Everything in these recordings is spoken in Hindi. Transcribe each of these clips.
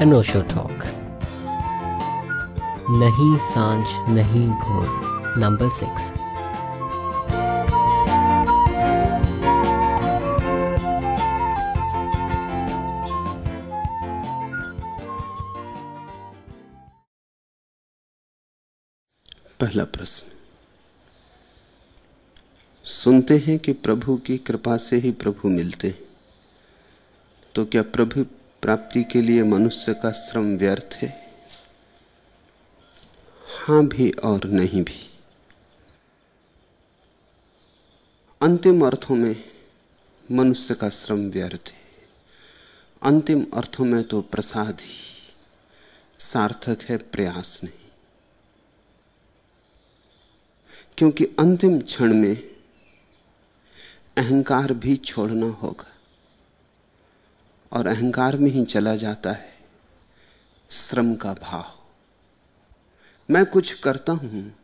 अनोशो टॉक नहीं साँझ, नहीं भोर नंबर सिक्स पहला प्रश्न। सुनते हैं कि प्रभु की कृपा से ही प्रभु मिलते हैं। तो क्या प्रभु प्राप्ति के लिए मनुष्य का श्रम व्यर्थ है। हाँ भी और नहीं भी। अंतिम अर्थों में मनुष्य का श्रम व्यर्थ है। अंतिम अर्थों में तो प्रसाद ही। सार्थक है, प्रयास नहीं। क्योंकि अंतिम क्षण में अहंकार भी छोड़ना होगा। और अहंकार में ही चला जाता है। श्रम का भाव। मैं कुछ करता हूँ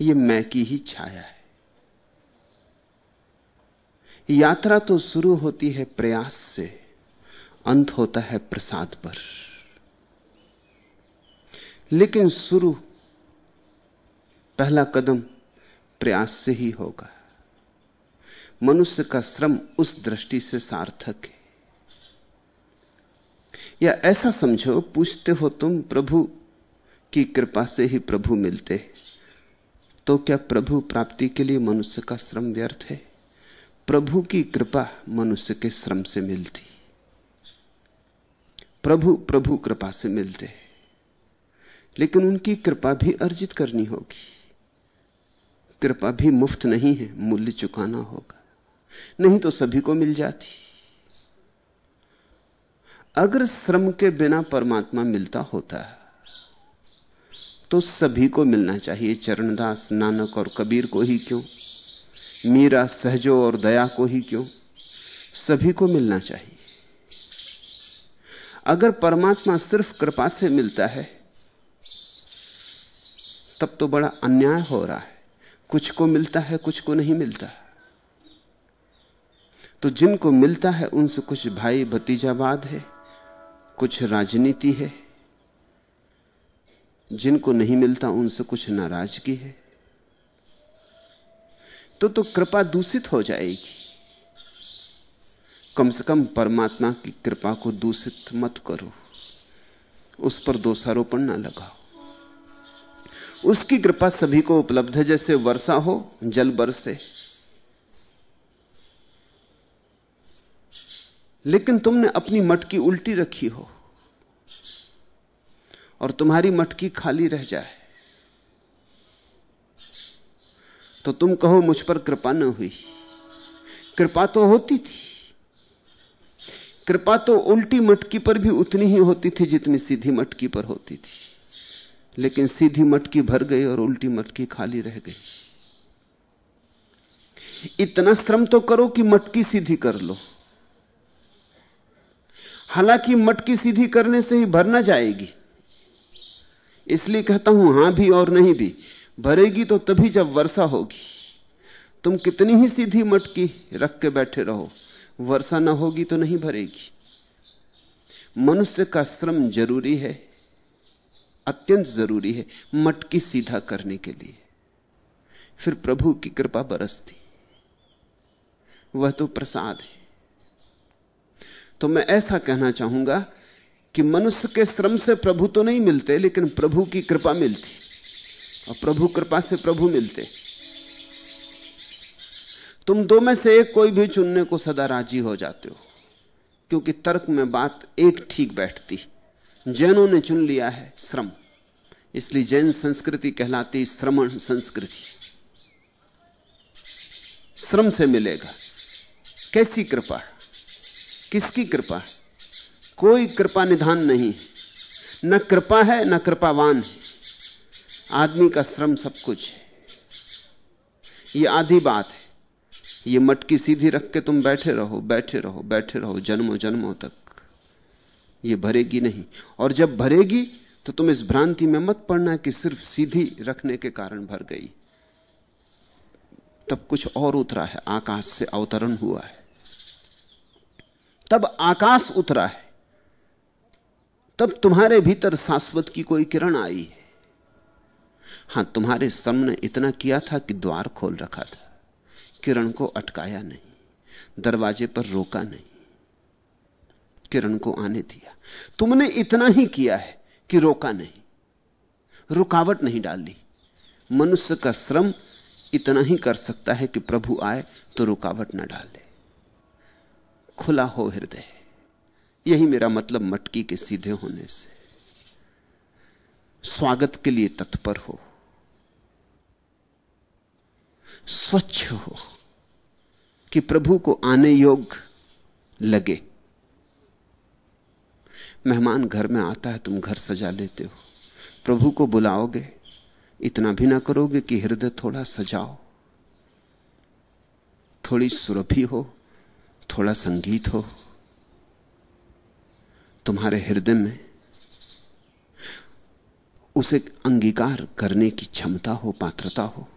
यह मैं की ही छाया है। यात्रा तो शुरू होती है प्रयास से, अंत होता है प्रसाद पर। लेकिन शुरू, पहला कदम प्रयास से ही होगा। मनुष्य का श्रम उस दृष्टि से सार्थक है। या ऐसा समझो, पूछते हो तुम प्रभु की कृपा से ही प्रभु मिलते तो क्या प्रभु प्राप्ति के लिए मनुष्य का श्रम व्यर्थ है? प्रभु की कृपा मनुष्य के श्रम से मिलती। प्रभु प्रभु कृपा से मिलते लेकिन उनकी कृपा भी अर्जित करनी होगी। कृपा भी मुफ़्त नहीं है, मूल्य चुकाना होगा। नहीं तो सभी को मिल जाती। अगर श्रम के बिना परमात्मा मिलता होता है तो सभी को मिलना चाहिए। चरणदास नानक और कबीर को ही क्यों? मीरा सहजो और दया को ही क्यों? सभी को मिलना चाहिए। अगर परमात्मा सिर्फ़ कृपा से मिलता है, तब तो बड़ा अन्याय हो रहा है। कुछ को मिलता है, कुछ को नहीं मिलता। तो जिनको मिलता है, उनसे कुछ भाई भतीजावाद है। कुछ राजनीति है। जिनको नहीं मिलता उनसे कुछ नाराज़गी है। तो तो कृपा दूषित हो जाएगी। कम से कम परमात्मा की कृपा को दूषित मत करो। उस पर दोषारोपण ना लगाओ। उसकी कृपा सभी को उपलब्ध है, जैसे वर्षा हो, जल बरसे। लेकिन तुमने अपनी मटकी उल्टी रखी हो और तुम्हारी मटकी खाली रह जाए तो तुम कहो मुझ पर कृपा न हुई। कृपा तो होती थी। कृपा तो उल्टी मटकी पर भी उतनी ही होती थी जितनी सीधी मटकी पर होती थी। लेकिन सीधी मटकी भर गई और उल्टी मटकी खाली रह गई। इतना श्रम तो करो कि मटकी सीधी कर लो। हालाँकि मटकी सीधी करने से ही भर ना जाएगी। इसलिए कहता हूँ, हाँ भी और नहीं भी, भरेगी तो तभी जब वर्षा होगी। तुम कितनी ही सीधी मटकी रख के बैठे रहो, वर्षा ना होगी तो नहीं भरेगी। मनुष्य का श्रम ज़रूरी है, अत्यंत ज़रूरी है, मटकी सीधा करने के लिए। फिर प्रभु की कृपा बरसती। वह तो प्रसाद है। तो मैं ऐसा कहना चाहूँगा कि मनुष्य के श्रम से प्रभु तो नहीं मिलते, लेकिन प्रभु की कृपा मिलती। और प्रभु कृपा से प्रभु मिलते। तुम दो में से एक कोई भी चुनने को सदा राज़ी हो जाते हो, क्योंकि तर्क में बात एक ठीक बैठती। जैनों ने चुन लिया है श्रम, इसलिए जैन संस्कृति कहलाती श्रमण संस्कृति। श्रम से मिलेगा। कैसी कृपा? किसकी कृपा? कोई कृपा निधान नहीं। न कृपा है, न कृपावान। है आदमी का श्रम सब कुछ है। यह आधी बात है। यह मटकी सीधी रख के तुम बैठे रहो बैठे रहो बैठे रहो, जन्मों जन्मों तक। ये भरेगी नहीं। और जब भरेगी तो तुम इस भ्रांति में मत पड़ना कि सिर्फ़ सीधी रखने के कारण भर गई। तब कुछ और उतरा है, आकाश से अवतरण हुआ है। तब आकाश उतरा है। तब तुम्हारे भीतर शाश्वत की कोई किरण आई है। हाँ, तुम्हारे श्रम ने इतना किया था कि द्वार खोल रखा था। किरण को अटकाया नहीं, दरवाजे पर रोका नहीं, किरण को आने दिया। तुमने इतना ही किया है कि रोका नहीं, रुकावट नहीं डाली। मनुष्य का श्रम इतना ही कर सकता है कि प्रभु आए तो रुकावट ना डाले। खुला हो हृदय। यही मेरा मतलब मटकी के सीधे होने से। स्वागत के लिए तत्पर हो। स्वच्छ हो कि प्रभु को आने योग्य लगे। मेहमान घर में आता है, तुम घर सजा लेते हो। प्रभु को बुलाओगे, इतना भी ना करोगे कि हृदय थोड़ा सजाओ। थोड़ी सुरभि हो थोड़ा संगीत हो। तुम्हारे हृदय में उसे अंगीकार करने की क्षमता हो, पात्रता हो।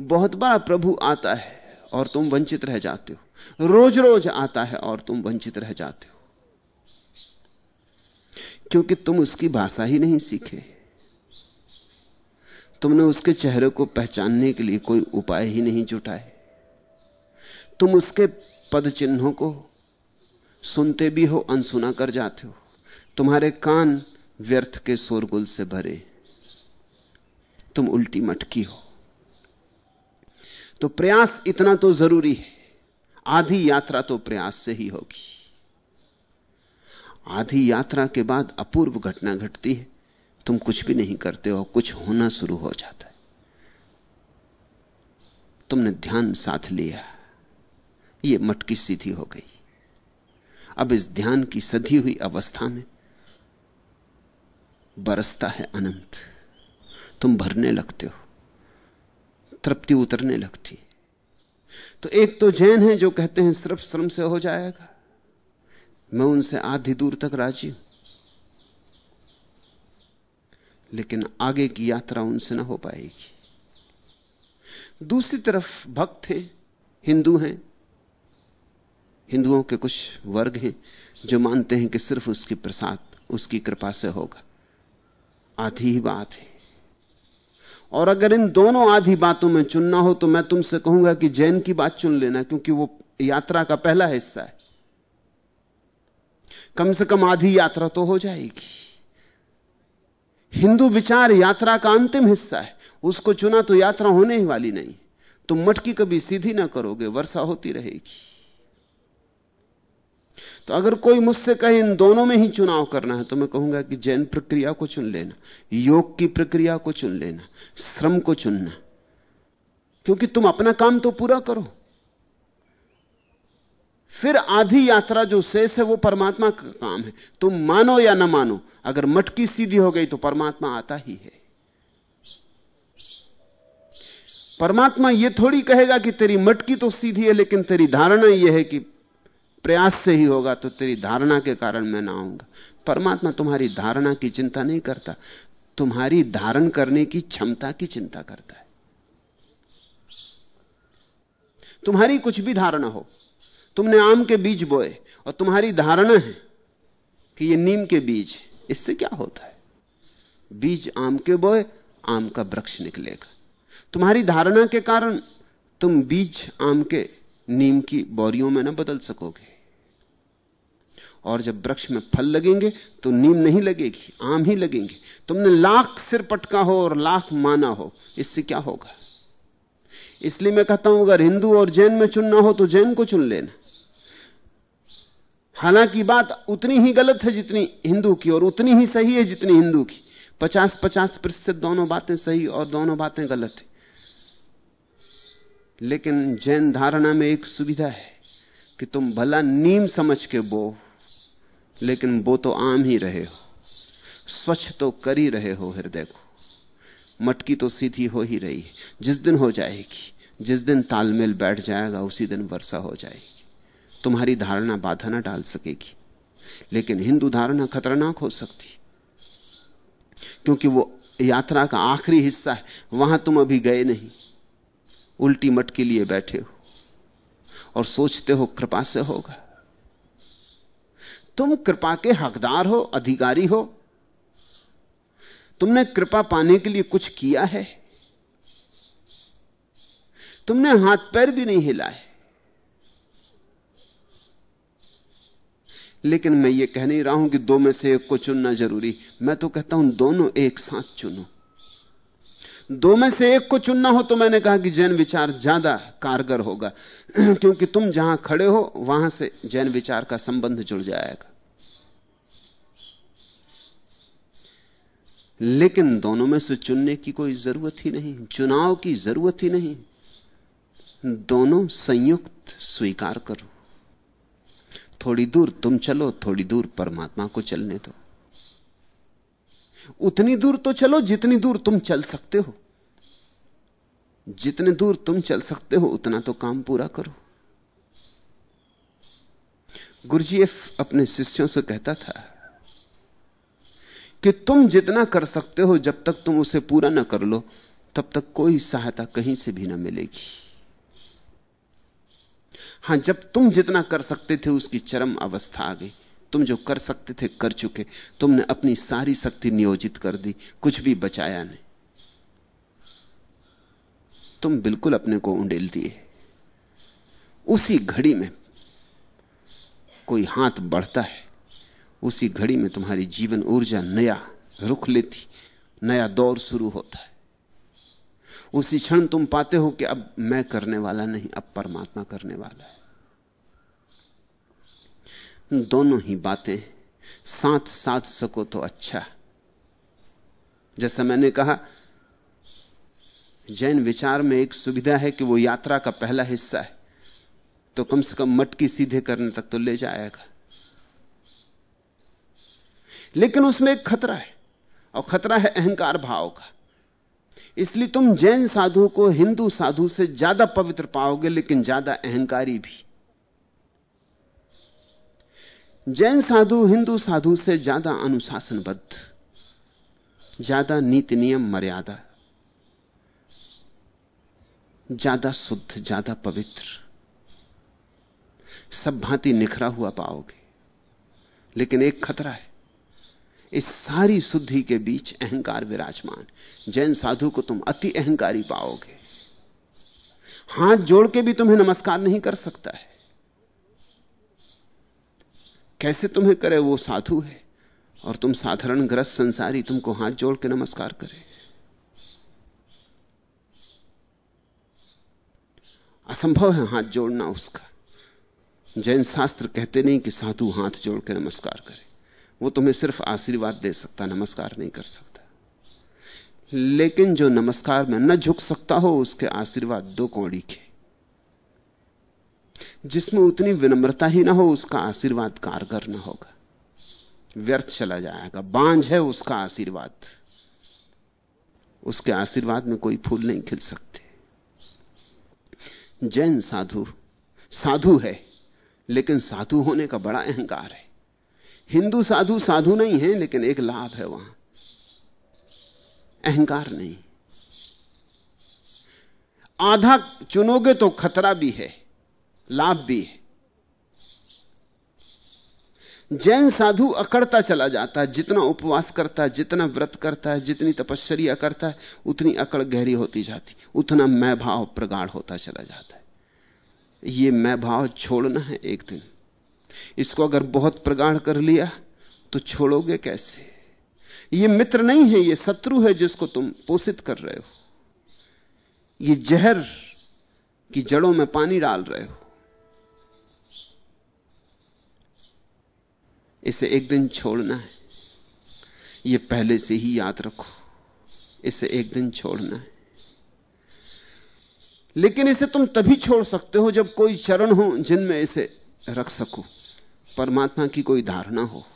बहुत बार प्रभु आता है और तुम वंचित रह जाते हो। रोज रोज आता है और तुम वंचित रह जाते हो। क्योंकि तुम उसकी भाषा ही नहीं सीखे। तुमने उसके चेहरे को पहचानने के लिए कोई उपाय ही नहीं जुटाए। तुम उसके पद चिन्हों को सुनते भी हो, अनसुना कर जाते हो। तुम्हारे कान व्यर्थ के शोरगुल से भरे। तुम उल्टी मटकी हो। तो प्रयास इतना तो ज़रूरी है। आधी यात्रा तो प्रयास से ही होगी। आधी यात्रा के बाद अपूर्व घटना घटती है। तुम कुछ भी नहीं करते हो, कुछ होना शुरू हो जाता है। तुमने ध्यान साथ लिया। यह मटकी सीधी हो गई। अब इस ध्यान की सधी हुई अवस्था में बरसता है अनंत। तुम भरने लगते हो। तृप्ति उतरने लगती। तो एक तो जैन है जो कहते हैं, सिर्फ़ श्रम से हो जाएगा। मैं उनसे आधी दूर तक राज़ी हूँ। लेकिन आगे की यात्रा उनसे ना हो पाएगी। दूसरी तरफ़ भक्त हैं, हिंदू हैं हिंदुओं के कुछ वर्ग हैं जो मानते हैं कि सिर्फ़ उसकी प्रसाद, उसकी कृपा से होगा। आधी ही बात है। और अगर इन दोनों आधी बातों में चुनना हो तो मैं तुमसे कहूँगा कि जैन की बात चुन लेना, क्योंकि वो यात्रा का पहला हिस्सा है। कम से कम आधी यात्रा तो हो जाएगी। हिंदू विचार यात्रा का अंतिम हिस्सा है। उसको चुना तो यात्रा होने ही वाली नहीं। तुम मटकी कभी सीधी ना करोगे, वर्षा होती रहेगी। तो अगर कोई मुझसे कहे, इन दोनों में ही चुनाव करना है तो मैं कहूँगा कि जैन प्रक्रिया को चुन लेना, योग की प्रक्रिया को चुन लेना, श्रम को चुनना। क्योंकि तुम अपना काम तो पूरा करो। फिर आधी यात्रा जो शेष है, वो परमात्मा का काम है। तुम मानो या ना मानो, अगर मटकी सीधी हो गई तो परमात्मा आता ही है। परमात्मा यह थोड़ी कहेगा कि तेरी मटकी तो सीधी है, लेकिन तेरी धारणा यह है कि प्रयास से ही होगा तो तेरी धारणा के कारण मैं ना आऊँगा। परमात्मा तुम्हारी धारणा की चिंता नहीं करता। तुम्हारी धारण करने की क्षमता की चिंता करता है। तुम्हारी कुछ भी धारणा हो, तुमने आम के बीज बोए और तुम्हारी धारणा है कि ये नीम के बीज इससे क्या होता है? बीज आम के बोए, आम का वृक्ष निकलेगा। तुम्हारी धारणा के कारण तुम बीज आम के, नीम की बोरियों में ना बदल सकोगे। और जब वृक्ष में फल लगेंगे तो नीम नहीं लगेगी, आम ही लगेंगे। तुमने लाख सिर पटका हो और लाख माना हो, इससे क्या होगा? इसलिए मैं कहता हूँ, अगर हिंदू और जैन में चुनना हो तो जैन को चुन लेना। हालाँकि बात उतनी ही गलत है जितनी हिंदू की, और उतनी ही सही है जितनी हिंदू की। पचास पचास प्रतिशत दोनों बातें सही और दोनों बातें गलत है। लेकिन जैन धारणा में एक सुविधा है कि तुम भला नीम समझ के बो लेकिन वो तो आम ही रहे हो। स्वच्छ तो कर ही रहे हो हृदय को। मटकी तो सीधी हो ही रही। जिस दिन हो जाएगी, जिस दिन तालमेल बैठ जाएगा, उसी दिन वर्षा हो जाएगी। तुम्हारी धारणा बाधा ना डाल सकेगी, लेकिन हिंदू धारणा खतरनाक हो सकती। क्योंकि वो यात्रा का आखिरी हिस्सा है, वहाँ तुम अभी गए नहीं। उल्टी मटकी लिए बैठे हो और सोचते हो कृपा से होगा। तुम कृपा के हकदार हो, अधिकारी हो। तुमने कृपा पाने के लिए कुछ किया है। तुमने हाथ पैर भी नहीं हिलाए। लेकिन मैं ये कह नहीं रहा हूँ कि दो में से एक को चुनना ज़रूरी। मैं तो कहता हूँ दोनों एक साथ चुनो। दो में से एक को चुनना हो तो मैंने कहा कि जैन विचार ज़्यादा कारगर होगा। क्योंकि तुम जहाँ खड़े हो, वहाँ से जैन विचार का संबंध जुड़ जाएगा। लेकिन दोनों में से चुनने की कोई ज़रूरत ही नहीं, चुनाव की ज़रूरत ही नहीं। दोनों संयुक्त स्वीकार करो। थोड़ी दूर तुम चलो, थोड़ी दूर परमात्मा को चलने दो। उतनी दूर तो चलो, जितनी दूर तुम चल सकते हो। जितने दूर तुम चल सकते हो, उतना तो काम पूरा करो। गुरुजीएफ अपने शिष्यों से कहता था कि तुम जितना कर सकते हो, जब तक तुम उसे पूरा ना कर लो, तब तक कोई सहायता कहीं से भी ना मिलेगी। हाँ, जब तुम जितना कर सकते थे, उसकी चरम अवस्था आ गई। तुम जो कर सकते थे, कर चुके। तुमने अपनी सारी शक्ति नियोजित कर दी, कुछ भी बचाया नहीं। तुम बिल्कुल अपने को उंडेल दिए। उसी घड़ी में कोई हाथ बढ़ता है, उसी घड़ी में तुम्हारी जीवन ऊर्जा नया रुख लेती, नया दौर शुरू होता है। उसी क्षण तुम पाते हो कि अब मैं करने वाला नहीं, अब परमात्मा करने वाला है। दोनों ही बातें, साथ साथ सको तो अच्छा। जैसा मैंने कहा जैन विचार में एक सुविधा है कि वो यात्रा का पहला हिस्सा है। तो कम से कम मटकी सीधे करने तक तो ले जाएगा। लेकिन उसमें एक खतरा है, और खतरा है अहंकार भाव का। इसलिए तुम जैन साधु को हिंदू साधु से ज़्यादा पवित्र पाओगे, लेकिन ज़्यादा अहंकारी भी। जैन साधु हिंदू साधु से ज़्यादा अनुशासनबद्ध, ज़्यादा नीति नियम मर्यादा। ज़्यादा शुद्ध, ज़्यादा पवित्र। सब भांति निखरा हुआ पाओगे। लेकिन एक खतरा है, इस सारी शुद्धि के बीच अहंकार विराजमान। जैन साधु को तुम अति अहंकारी पाओगे। हाथ जोड़ के भी तुम्हें नमस्कार नहीं कर सकता है। कैसे तुम्हें करे वो साधु है, और तुम साधारण ग्रस्त संसारी तुमको हाथ जोड़ के नमस्कार करे। असंभव है हाथ जोड़ना उसका। जैन शास्त्र कहते नहीं कि साधु हाथ जोड़ के नमस्कार करे। वो तुम्हें सिर्फ़ आशीर्वाद दे सकता, नमस्कार नहीं कर सकता। लेकिन जो नमस्कार में न झुक सकता हो, उसके आशीर्वाद दो कौड़ी के। जिसमें उतनी विनम्रता ही ना हो, उसका आशीर्वाद कारगर ना होगा। व्यर्थ चला जाएगा। बांझ है उसका आशीर्वाद। उसके आशीर्वाद में कोई फूल नहीं खिल सकते। जैन साधु साधु है, लेकिन साधु होने का बड़ा अहंकार है। हिंदू साधु साधु नहीं है, लेकिन एक लाभ है वहाँ। अहंकार नहीं। आधा चुनोगे तो खतरा भी है, लाभ भी है। जैन साधु अकड़ता चला जाता है, जितना उपवास करता है, जितना व्रत करता है, जितनी तपश्चर्या करता है, उतनी अकड़ गहरी होती जाती, उतना मैं भाव प्रगाढ़ होता चला जाता है। ये मैं भाव छोड़ना है एक दिन। इसको अगर बहुत प्रगाढ़ कर लिया तो छोड़ोगे कैसे? ये मित्र नहीं है, ये शत्रु है जिसको तुम पोषित कर रहे हो। ये जहर की जड़ों में पानी डाल रहे हो। इसे एक दिन छोड़ना है। यह पहले से ही याद रखो। इसे एक दिन छोड़ना है। लेकिन इसे तुम तभी छोड़ सकते हो जब कोई चरण हो जिनमें इसे रख सको। परमात्मा की कोई धारणा हो।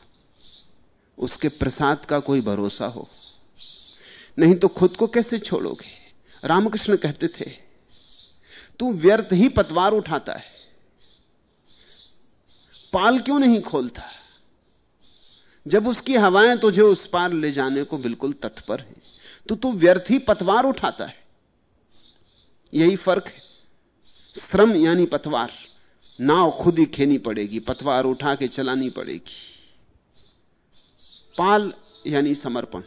उसके प्रसाद का कोई भरोसा हो। नहीं तो खुद को कैसे छोड़ोगे? रामकृष्ण कहते थे, तू व्यर्थ ही पतवार उठाता है। पाल क्यों नहीं खोलता? जब उसकी हवाएँ तुझे उस पार ले जाने को बिल्कुल तत्पर है तो तू व्यर्थ ही पतवार उठाता है। यही फ़र्क है। श्रम यानी पतवार। नाव खुद ही खेनी पड़ेगी, पतवार उठा के चलानी पड़ेगी। पाल यानी समर्पण,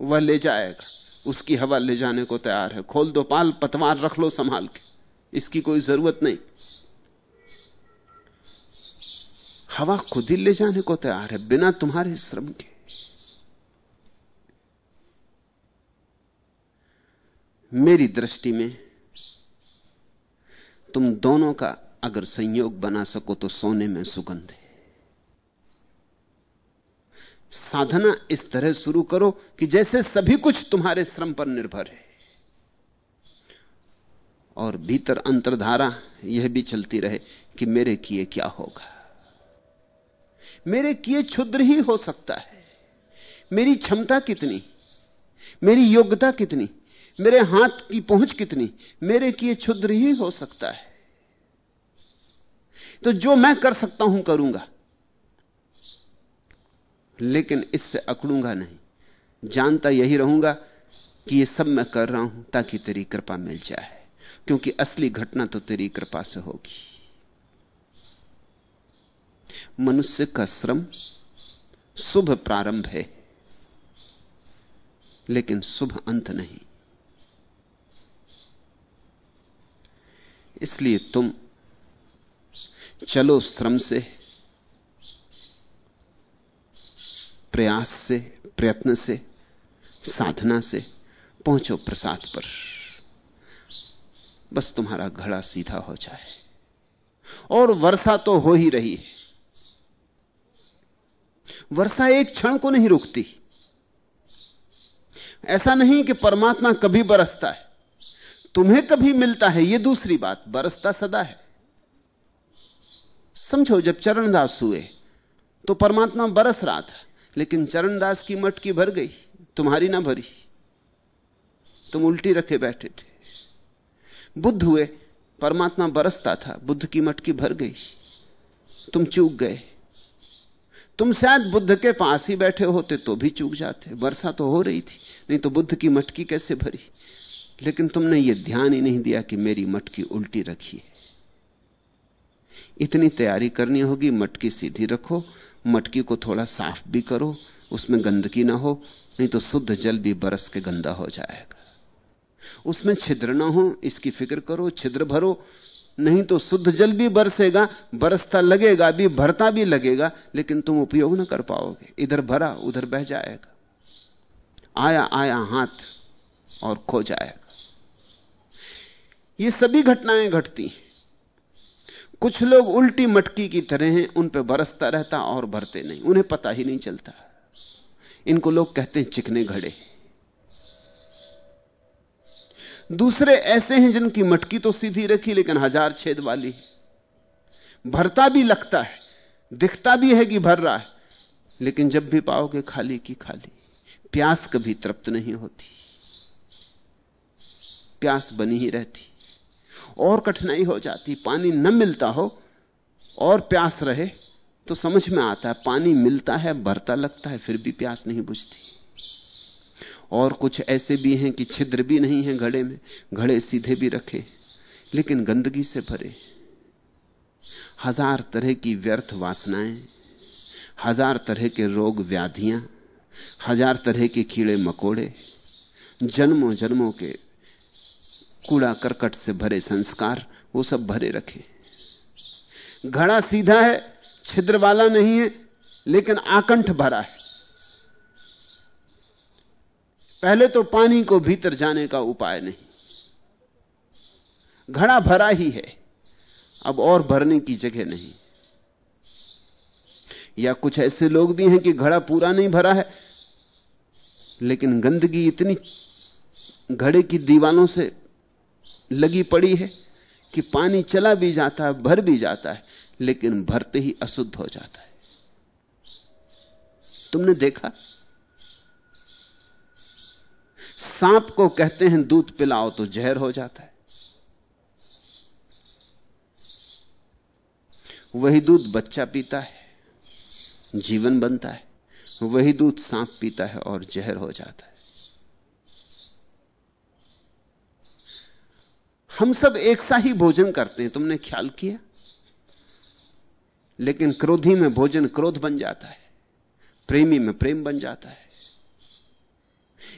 वह ले जाएगा। उसकी हवा ले जाने को तैयार है। खोल दो पाल, पतवार रख लो संभाल के। इसकी कोई ज़रूरत नहीं। हवा खुद ही ले जाने को तैयार है, बिना तुम्हारे श्रम के। मेरी दृष्टि में, तुम दोनों का अगर संयोग बना सको तो सोने में सुगंध है। साधना इस तरह शुरू करो कि जैसे सभी कुछ तुम्हारे श्रम पर निर्भर है। और भीतर अंतरधारा यह भी चलती रहे कि मेरे किए क्या होगा। मेरे किए क्षुद्र ही हो सकता है। मेरी क्षमता कितनी? मेरी योग्यता कितनी? मेरे हाथ की पहुँच कितनी? मेरे किए क्षुद्र ही हो सकता है। तो जो मैं कर सकता हूँ, करूँगा। लेकिन इससे अकड़ूँगा नहीं। जानता यही रहूँगा कि ये सब मैं कर रहा हूँ ताकि तेरी कृपा मिल जाए, क्योंकि असली घटना तो तेरी कृपा से होगी। मनुष्य का श्रम शुभ प्रारंभ है, लेकिन शुभ अंत नहीं। इसलिए तुम चलो श्रम से, प्रयास से, प्रयत्न से, साधना से पहुंचो प्रसाद पर। बस तुम्हारा घड़ा सीधा हो जाए। और वर्षा तो हो ही रही है। वर्षा एक क्षण को नहीं रुकती। ऐसा नहीं कि परमात्मा कभी बरसता है। तुम्हें कभी मिलता है यह दूसरी बात, बरसता सदा है। समझो, जब चरणदास हुए तो परमात्मा बरस रहा था, लेकिन चरणदास की मटकी भर गई, तुम्हारी ना भरी। तुम उल्टी रखे बैठे थे। बुद्ध हुए, परमात्मा बरसता था, बुद्ध की मटकी भर गई। तुम चूक गए। तुम शायद बुद्ध के पास ही बैठे होते तो भी चूक जाते, वर्षा तो हो रही थी, नहीं तो बुद्ध की मटकी कैसे भरी? लेकिन तुमने यह ध्यान ही नहीं दिया कि मेरी मटकी उल्टी रखी है। इतनी तैयारी करनी होगी, मटकी सीधी रखो, मटकी को थोड़ा साफ़ भी करो, उसमें गंदगी ना हो, नहीं तो शुद्ध जल भी बरस के गंदा हो जाएगा। उसमें छिद्र ना हो, इसकी फ़िक्र करो, छिद्र भरो नहीं तो शुद्ध जल भी बरसेगा, बरसता लगेगा भी, भरता भी लगेगा, लेकिन तुम उपयोग ना कर पाओगे। इधर भरा, उधर बह जाएगा। आया आया हाथ और खो जाएगा। ये सभी घटनाएँ घटती हैं। कुछ लोग उल्टी मटकी की तरह हैं, उन पर बरसता रहता और भरते नहीं। उन्हें पता ही नहीं चलता। इनको लोग कहते हैं चिकने घड़े। दूसरे ऐसे हैं जिनकी मटकी तो सीधी रखी, लेकिन हज़ार छेद वाली भरता भी लगता है, दिखता भी है कि भर रहा है, लेकिन जब भी पाओगे खाली की खाली। प्यास कभी तृप्त नहीं होती। प्यास बनी ही रहती। और कठिनाई हो जाती, पानी न मिलता हो, और प्यास रहे तो समझ में आता है, पानी मिलता है, भरता लगता है, फिर भी प्यास नहीं बुझती। और कुछ ऐसे भी हैं कि छिद्र भी नहीं है घड़े में, घड़े सीधे भी रखे, लेकिन गंदगी से भरे। हज़ार तरह की व्यर्थ वासनाएँ, हज़ार तरह के रोग व्याधियाँ, हज़ार तरह के कीड़े मकोड़े, जन्मों जन्मों के कूड़ा करकट से भरे संस्कार, वो सब भरे रखे। घड़ा सीधा है, छिद्र वाला नहीं है, लेकिन आकंठ भरा है। पहले तो पानी को भीतर जाने का उपाय नहीं। घड़ा भरा ही है, अब और भरने की जगह नहीं। या कुछ ऐसे लोग भी हैं कि घड़ा पूरा नहीं भरा है, लेकिन गंदगी इतनी घड़े की दीवानों से लगी पड़ी है कि पानी चला भी जाता है, भर भी जाता है, लेकिन भरते ही अशुद्ध हो जाता है। तुमने देखा? सांप को कहते हैं, दूध पिलाओ तो जहर हो जाता है। वही दूध बच्चा पीता है, जीवन बनता है। वही दूध सांप पीता है और जहर हो जाता है। हम सब एक सा ही भोजन करते हैं, तुमने ख्याल किया? लेकिन क्रोधी में भोजन क्रोध बन जाता है, प्रेमी में प्रेम बन जाता है।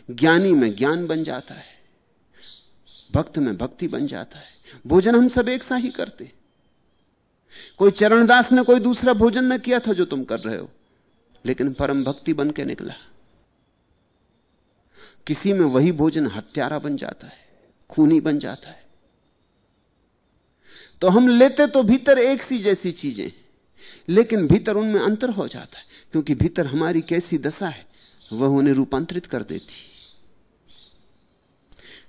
ज्ञानी में ज्ञान बन जाता है। भक्त में भक्ति बन जाता है। भोजन हम सब एक सा ही करते। कोई चरणदास ने कोई दूसरा भोजन न किया था जो तुम कर रहे हो, लेकिन परम भक्ति बन के निकला। किसी में वही भोजन हत्यारा बन जाता है, खूनी बन जाता है। तो हम लेते तो भीतर एक सी जैसी चीज़ें, लेकिन भीतर उनमें अंतर हो जाता है, क्योंकि भीतर हमारी कैसी दशा है, वह उन्हें रूपांतरित कर देती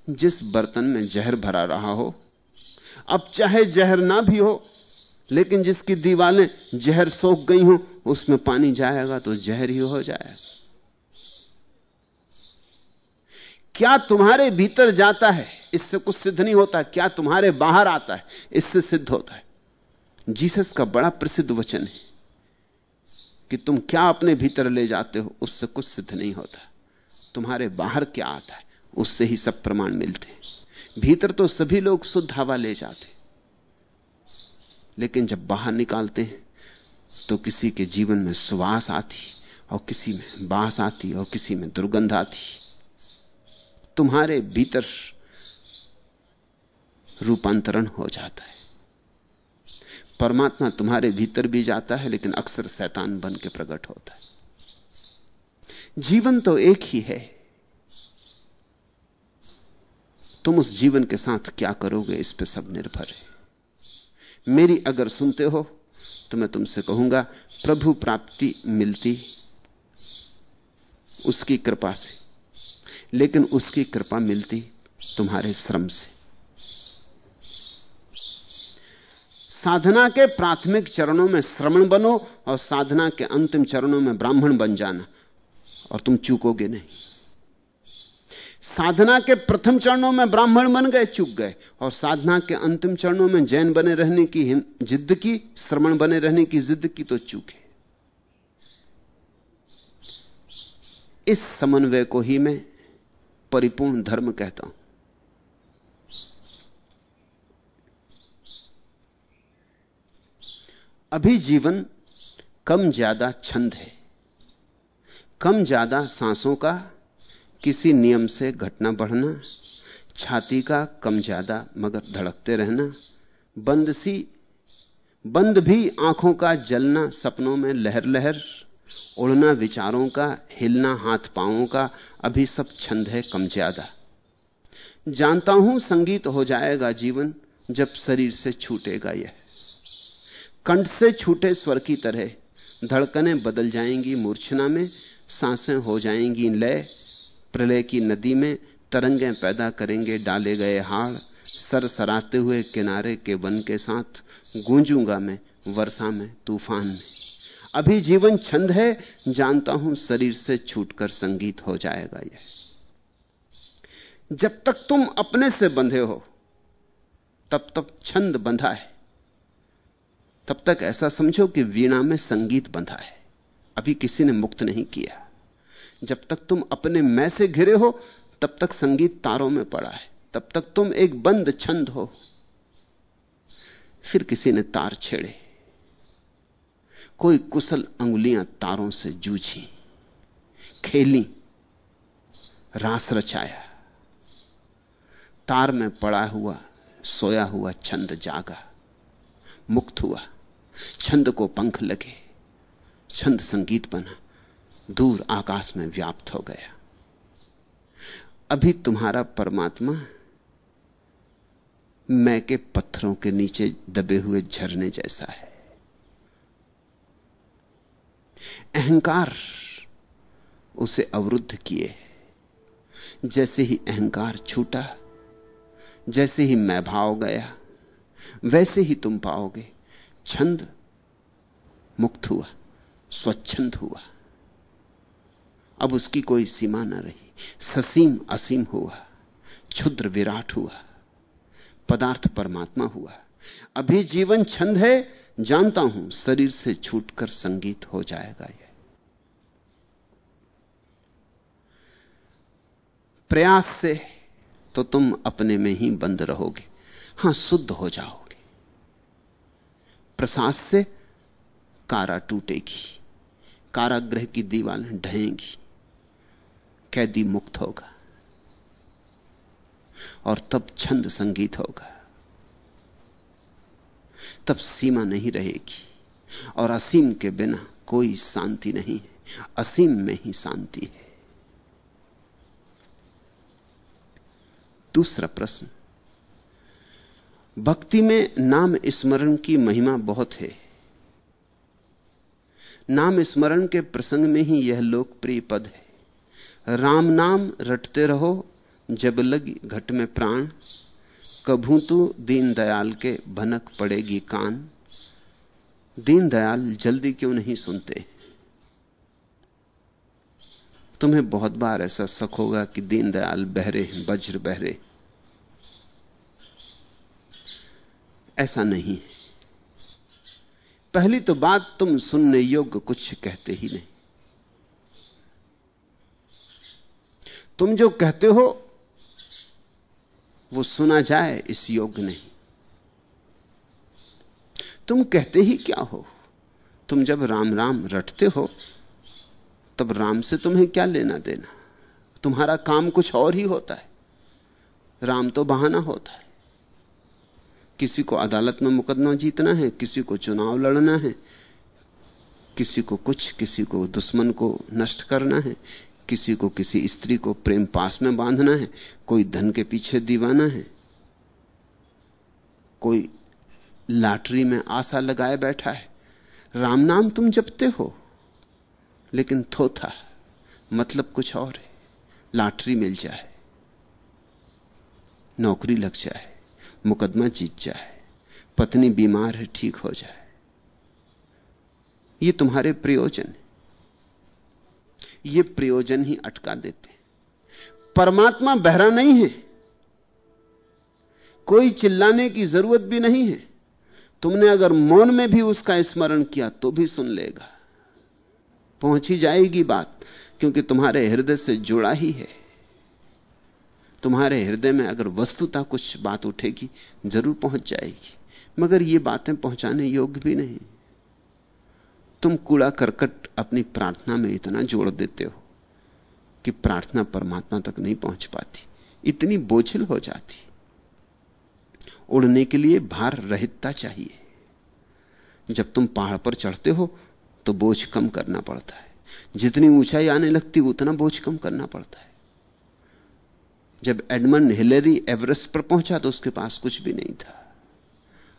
जिस बर्तन में जहर भरा रहा हो, अब चाहे जहर ना भी हो, लेकिन जिसकी दीवालें जहर सोख गई हो, उसमें पानी जाएगा तो जहर ही हो जाएगा। क्या तुम्हारे भीतर जाता है? इससे कुछ सिद्ध नहीं होता। क्या तुम्हारे बाहर आता है? इससे सिद्ध होता है। जीसस का बड़ा प्रसिद्ध वचन है कि तुम क्या अपने भीतर ले जाते हो? उससे कुछ सिद्ध नहीं होता। तुम्हारे बाहर क्या आता है? उससे ही सब प्रमाण मिलते हैं। भीतर तो सभी लोग शुद्ध हवा ले जाते लेकिन जब बाहर निकालते हैं तो किसी के जीवन में सुवास आती और किसी में बास आती और किसी में दुर्गंध आती तुम्हारे भीतर रूपांतरण हो जाता है। परमात्मा तुम्हारे भीतर भी जाता है, लेकिन अक्सर शैतान बन के प्रकट होता है। जीवन तो एक ही है। तुम उस जीवन के साथ क्या करोगे, इस पर सब निर्भर है। मेरी अगर सुनते हो तो मैं तुमसे कहूँगा, प्रभु प्राप्ति मिलती उसकी कृपा से। लेकिन उसकी कृपा मिलती तुम्हारे श्रम से। साधना के प्राथमिक चरणों में श्रवण बनो और साधना के अंतिम चरणों में ब्राह्मण बन जाना, और तुम चूकोगे नहीं। साधना के प्रथम चरणों में ब्राह्मण बन गए चुक गए। और साधना के अंतिम चरणों में जैन बने रहने की जिद्द की श्रवण बने रहने की जिद्द की तो चूके इस समन्वय को ही मैं परिपूर्ण धर्म कहता हूँ। अभी जीवन कम ज़्यादा छंद है, कम ज़्यादा सांसों का किसी नियम से घटना बढ़ना, छाती का कम ज़्यादा मगर धड़कते रहना, बंद सी, बंद भी आँखों का जलना, सपनों में लहर लहर उड़ना विचारों का, हिलना हाथ पांवों का, अभी सब छंद है कम ज़्यादा। जानता हूँ संगीत हो जाएगा जीवन, जब शरीर से छूटेगा यह। कंठ से छूटे स्वर की तरह, धड़कने बदल जाएँगी मूर्छना में, साँसें हो जाएँगी लय प्रलय की नदी में तरंगें पैदा करेंगे, डाले गए हाड़, सर सराते हुए किनारे के वन के साथ, गूंजूँगा मैं वर्षा में, तूफ़ान में। अभी जीवन छंद है, जानता हूँ शरीर से छूटकर संगीत हो जाएगा यह। जब तक तुम अपने से बंधे हो, तब तक छंद बंधा है। तब तक ऐसा समझो कि वीणा में संगीत बंधा है। अभी किसी ने मुक्त नहीं किया। जब तक तुम अपने मैं से घिरे हो, तब तक संगीत तारों में पड़ा है। तब तक तुम एक बंद छंद हो। फिर किसी ने तार छेड़े। कोई कुशल अंगुलियाँ तारों से जूझी। खेली। रास रचाया। तार में पड़ा हुआ, सोया हुआ छंद जागा। मुक्त हुआ। छंद को पंख लगे। छंद संगीत बना। दूर आकाश में व्याप्त हो गया। अभी तुम्हारा परमात्मा मैं के पत्थरों के नीचे दबे हुए झरने जैसा है। अहंकार उसे अवरुद्ध किए। जैसे ही अहंकार छूटा, जैसे ही मैं भाव गया, वैसे ही तुम पाओगे। छंद मुक्त हुआ, स्वच्छंद हुआ। अब उसकी कोई सीमा न रही। ससीम असीम हुआ, क्षुद्र विराट हुआ, पदार्थ परमात्मा हुआ। अभी जीवन छंद है, जानता हूँ शरीर से छूटकर संगीत हो जाएगा यह। प्रयास से तो तुम अपने में ही बंद रहोगे। हाँ, शुद्ध हो जाओगे। प्रसाद से कारा टूटेगी, कारागृह की दीवार ढहेंगी। कैदी मुक्त होगा और तब छंद संगीत होगा। तब सीमा नहीं रहेगी और असीम के बिना कोई शांति नहीं है। असीम में ही शांति है। दूसरा प्रश्न, भक्ति में नाम स्मरण की महिमा बहुत है। नाम स्मरण के प्रसंग में ही यह लोकप्रिय पद है। राम नाम रटते रहो, जब लगी घट में प्राण। कभू तू दीन दयाल के भनक पड़ेगी कान। दीन दयाल जल्दी क्यों नहीं सुनते? तुम्हें बहुत बार ऐसा शक होगा कि दीन दयाल बहरे वज्र बहरे। ऐसा नहीं है। पहली तो बात तुम सुनने योग्य कुछ कहते ही नहीं। तुम जो कहते हो, वो सुना जाए, इस योग्य नहीं। तुम कहते ही क्या हो? तुम जब राम राम रटते हो, तब राम से तुम्हें क्या लेना देना? तुम्हारा काम कुछ और ही होता है। राम तो बहाना होता है। किसी को अदालत में मुकदमा जीतना है, किसी को चुनाव लड़ना है, किसी को कुछ, किसी को दुश्मन को नष्ट करना है किसी को किसी स्त्री को प्रेम पास में बांधना है, कोई धन के पीछे दीवाना है, कोई लाटरी में आशा लगाए बैठा है। राम नाम तुम जपते हो, लेकिन थोथा मतलब कुछ और है। लाटरी मिल जाए, नौकरी लग जाए, मुकदमा जीत जाए, पत्नी बीमार है, ठीक हो जाए। ये तुम्हारे प्रयोजन है। ये प्रयोजन ही अटका देते परमात्मा बहरा नहीं है। कोई चिल्लाने की ज़रूरत भी नहीं है। तुमने अगर मौन में भी उसका स्मरण किया तो भी सुन लेगा। पहुँची जाएगी बात, क्योंकि तुम्हारे हृदय से जुड़ा ही है। तुम्हारे हृदय में अगर वस्तुता कुछ बात उठेगी, ज़रूर पहुँच जाएगी। मगर ये बातें पहुँचाने योग्य भी नहीं। तुम कूड़ा करकट अपनी प्रार्थना में इतना जोड़ देते हो कि प्रार्थना परमात्मा तक नहीं पहुँच पाती, इतनी बोझिल हो जाती। उड़ने के लिए भार रहितता चाहिए। जब तुम पहाड़ पर चढ़ते हो तो बोझ कम करना पड़ता है। जितनी ऊंचाई आने लगती, उतना बोझ कम करना पड़ता है। जब एडमंड हिलेरी एवरेस्ट पर पहुँचा तो उसके पास कुछ भी नहीं था।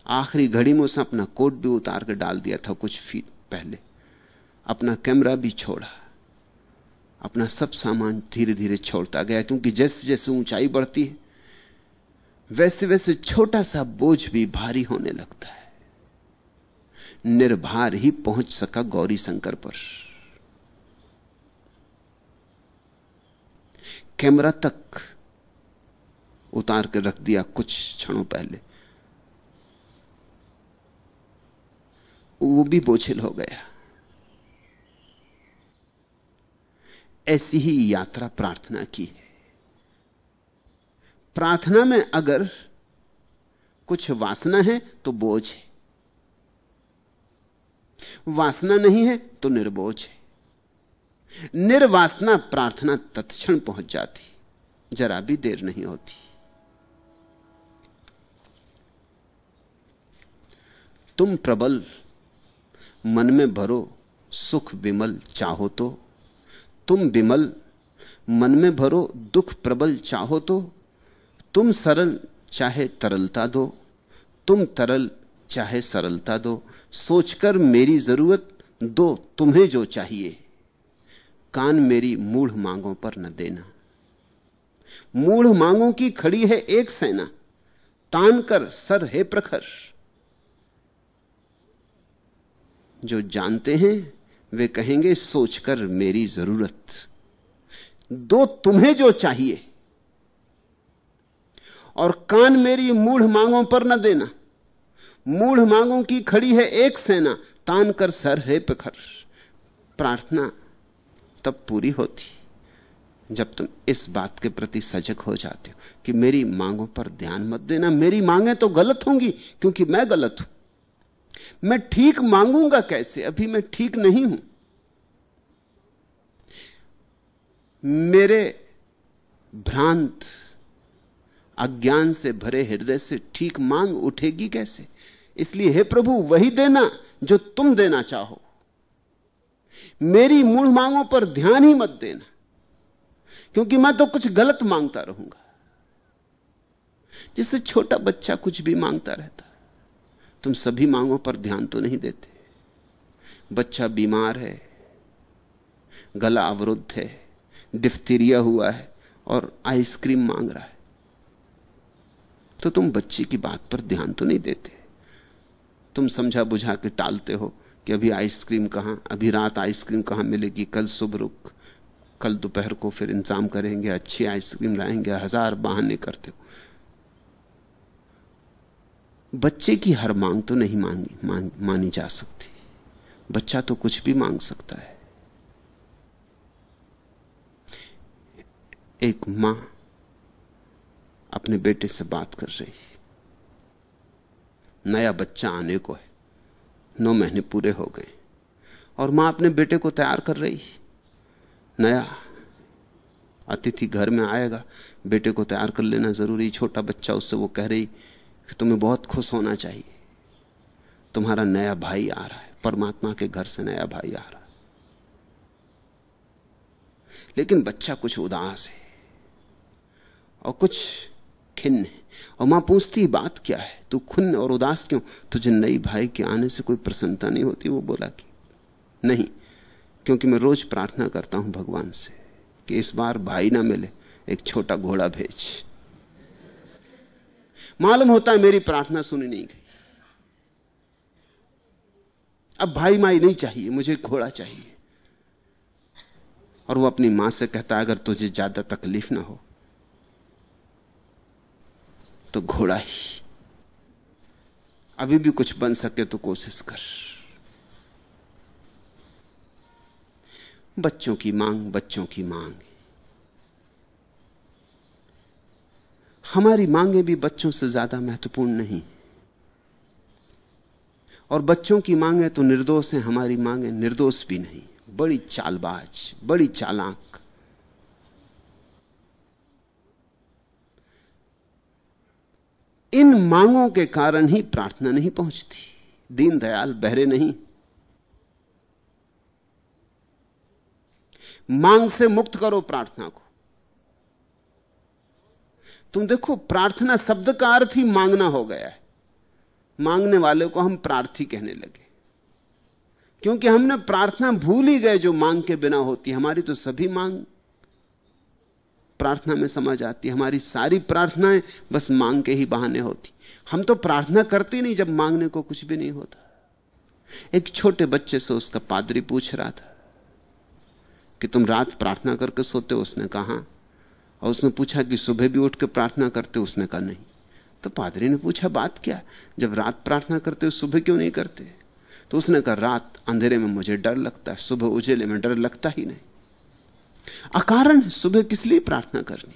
आखिरी घड़ी में उसने अपना कोट भी उतार कर डाल दिया था, कुछ फीट। पहले। अपना कैमरा भी छोड़ा। अपना सब सामान धीरे धीरे छोड़ता गया, क्योंकि जैसे जैसे ऊंचाई बढ़ती है वैसे वैसे छोटा सा बोझ भी भारी होने लगता है। निर्भार ही पहुँच सका गौरी शंकर पर। कैमरा तक उतार कर रख दिया कुछ क्षणों पहले। वो भी बोझिल हो गया। ऐसी ही यात्रा प्रार्थना की है। प्रार्थना में अगर कुछ वासना है तो बोझ है। वासना नहीं है तो निर्बोझ है। निर्वासना प्रार्थना तत्क्षण पहुँच जाती। जरा भी देर नहीं होती। तुम प्रबल मन में भरो, सुख विमल चाहो तो। तुम विमल, मन में भरो, दुख प्रबल चाहो तो। तुम सरल, चाहे तरलता दो। तुम तरल, चाहे सरलता दो। सोचकर मेरी ज़रूरत दो, तुम्हें जो चाहिए। कान मेरी मूढ़ मांगों पर न देना। मूढ़ मांगों की खड़ी है एक सेना। तान कर सर है प्रखर। जो जानते हैं, वे कहेंगे, सोचकर मेरी ज़रूरत। दो तुम्हें जो चाहिए। और कान मेरी मूढ़ मांगों पर न देना। मूढ़ मांगों की खड़ी है एक सेना, तान कर सर है प्रखर प्रार्थना तब पूरी होती, जब तुम इस बात के प्रति सजग हो जाते हो कि मेरी मांगों पर ध्यान मत देना। मेरी मांगे तो गलत होंगी, क्योंकि मैं गलत हूँ। मैं ठीक मांगूँगा कैसे? अभी मैं ठीक नहीं हूँ। मेरे भ्रांत अज्ञान से भरे हृदय से ठीक मांग उठेगी कैसे? इसलिए हे प्रभु, वही देना जो तुम देना चाहो। मेरी मूल मांगों पर ध्यान ही मत देना, क्योंकि मैं तो कुछ गलत माँगता रहूँगा। जिससे छोटा बच्चा कुछ भी माँगता रहता। तुम सभी मांगों पर ध्यान तो नहीं देते। बच्चा बीमार है, गला अवरुद्ध है डिफ्थीरिया हुआ है और आइसक्रीम मांग रहा है। तो तुम बच्चे की बात पर ध्यान तो नहीं देते। तुम समझा बुझा के टालते हो कि अभी आइसक्रीम कहाँ, अभी रात आइसक्रीम कहाँ मिलेगी, कल सुबह रुक, कल दोपहर को फिर इंतज़ाम करेंगे, अच्छी आइसक्रीम लाएँगे, हज़ार बहाने करते हो। बच्चे की हर मांग तो नहीं मांगी मान, मानी जा सकती। बच्चा तो कुछ भी मांग सकता है। एक माँ अपने बेटे से बात कर रही नया बच्चा आने को है। नौ महीने पूरे हो गए। और माँ अपने बेटे को तैयार कर रही नया अतिथि घर में आएगा। बेटे को तैयार कर लेना ज़रूरी। छोटा बच्चा उससे वो कह रही कि तुम्हें बहुत खुश होना चाहिए। तुम्हारा नया भाई आ रहा है, परमात्मा के घर से नया भाई आ रहा है। लेकिन बच्चा कुछ उदास है और कुछ खिन्न है। और माँ पूछती बात क्या है? तू खुन्न और उदास क्यों? तुझे नई भाई के आने से कोई प्रसन्नता नहीं होती? वो बोला कि, नहीं, क्योंकि मैं रोज प्रार्थना करता हूँ भगवान से कि इस बार भाई ना मिले, एक छोटा घोड़ा भेज। मालूम होता है मेरी प्रार्थना सुनी नहीं गई। अब भाई माई नहीं चाहिए, मुझे घोड़ा चाहिए। और वो अपनी माँ से कहता अगर तुझे ज़्यादा तकलीफ़ ना हो तो घोड़ा ही। अभी भी कुछ बन सके तो कोशिश कर। बच्चों की मांग, बच्चों की मांग। हमारी मांगे भी बच्चों से ज़्यादा महत्वपूर्ण नहीं। और बच्चों की मांगे तो निर्दोष हैं, हमारी मांगे निर्दोष भी नहीं। बड़ी चालबाज, बड़ी चालाक। इन मांगों के कारण ही प्रार्थना नहीं पहुँचती। दीनदयाल बहरे नहीं। मांग से मुक्त करो प्रार्थना को। तुम देखो, प्रार्थना शब्द का अर्थ ही मांगना हो गया है। मांगने वाले को हम प्रार्थी कहने लगे। क्योंकि हमने प्रार्थना भूल ही गए जो मांग के बिना होती हमारी तो सभी मांग प्रार्थना में समझ आती हमारी सारी प्रार्थनाएँ बस मांग के ही बहाने होती। हम तो प्रार्थना करते नहीं जब मांगने को कुछ भी नहीं होता। एक छोटे बच्चे से उसका पादरी पूछ रहा था कि तुम रात प्रार्थना करके सोते हो? उसने कहा और उसने पूछा कि सुबह भी उठ के प्रार्थना करते उसने कहा, नहीं। तो पादरी ने पूछा, बात क्या? जब रात प्रार्थना करते हो, सुबह क्यों नहीं करते? तो उसने कहा, रात अंधेरे में मुझे डर लगता है, सुबह उजेले में डर लगता ही नहीं। अकारण सुबह किस लिए प्रार्थना करनी?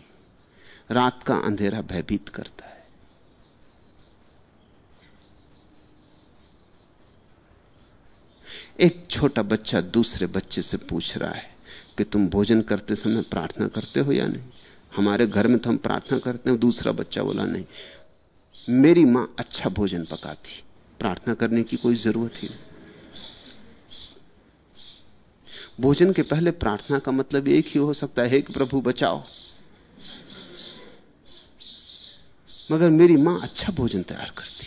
रात का अंधेरा भयभीत करता है। एक छोटा बच्चा दूसरे बच्चे से पूछ रहा है कि तुम भोजन करते समय प्रार्थना करते हो या नहीं? हमारे घर में तो हम प्रार्थना करते हैं, दूसरा बच्चा बोला, नहीं, मेरी माँ अच्छा भोजन पकाती प्रार्थना करने की कोई ज़रूरत ही नहीं। भोजन के पहले प्रार्थना का मतलब एक ही हो सकता है कि प्रभु, बचाओ। मगर मेरी माँ अच्छा भोजन तैयार करती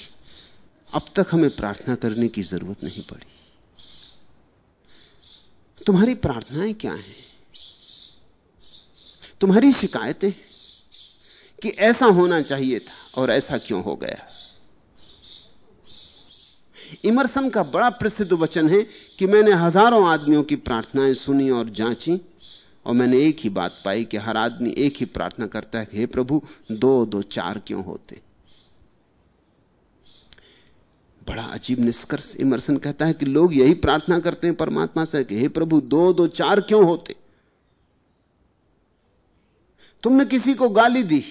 अब तक हमें प्रार्थना करने की ज़रूरत नहीं पड़ी। तुम्हारी प्रार्थनाएँ क्या हैं? तुम्हारी शिकायतें कि ऐसा होना चाहिए था और ऐसा क्यों हो गया। इमरसन का बड़ा प्रसिद्ध वचन है कि मैंने हज़ारों आदमियों की प्रार्थनाएँ सुनी और जांची और मैंने एक ही बात पाई कि हर आदमी एक ही प्रार्थना करता है कि, हे प्रभु, दो दो, चार क्यों होते? बड़ा अजीब निष्कर्ष इमरसन कहता है कि लोग यही प्रार्थना करते हैं परमात्मा से कि, हे प्रभु, दो दो, चार क्यों होते? तुमने किसी को गाली दी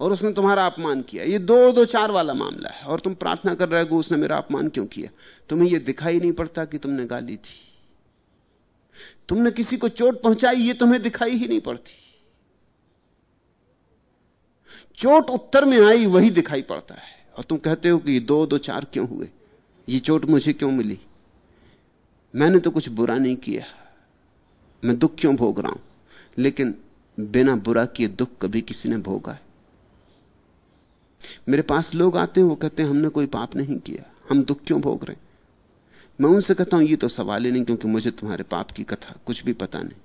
और उसने तुम्हारा अपमान किया। ये दो दो, चार वाला मामला है और तुम प्रार्थना कर रहे हो उसने मेरा अपमान क्यों किया? तुम्हें यह दिखाई नहीं पड़ता कि तुमने गाली थी तुमने किसी को चोट पहुंचाई, ये तुम्हें दिखाई ही नहीं पड़ती। चोट उत्तर में आई, वही दिखाई पड़ता है। और तुम कहते हो कि ये दो दो, चार क्यों हुए? ये चोट मुझे क्यों मिली? मैंने तो कुछ बुरा नहीं किया। मैं दुख क्यों भोग रहा हूँ? लेकिन बिना बुरा किए दुख कभी किसी ने भोगा है। मेरे पास लोग आते हैं, वो कहते हैं, हमने कोई पाप नहीं किया, हम दुख क्यों भोग रहे मैं उनसे कहता हूँ, ये तो सवाल ही नहीं, क्योंकि मुझे तुम्हारे पाप की कथा कुछ भी पता नहीं।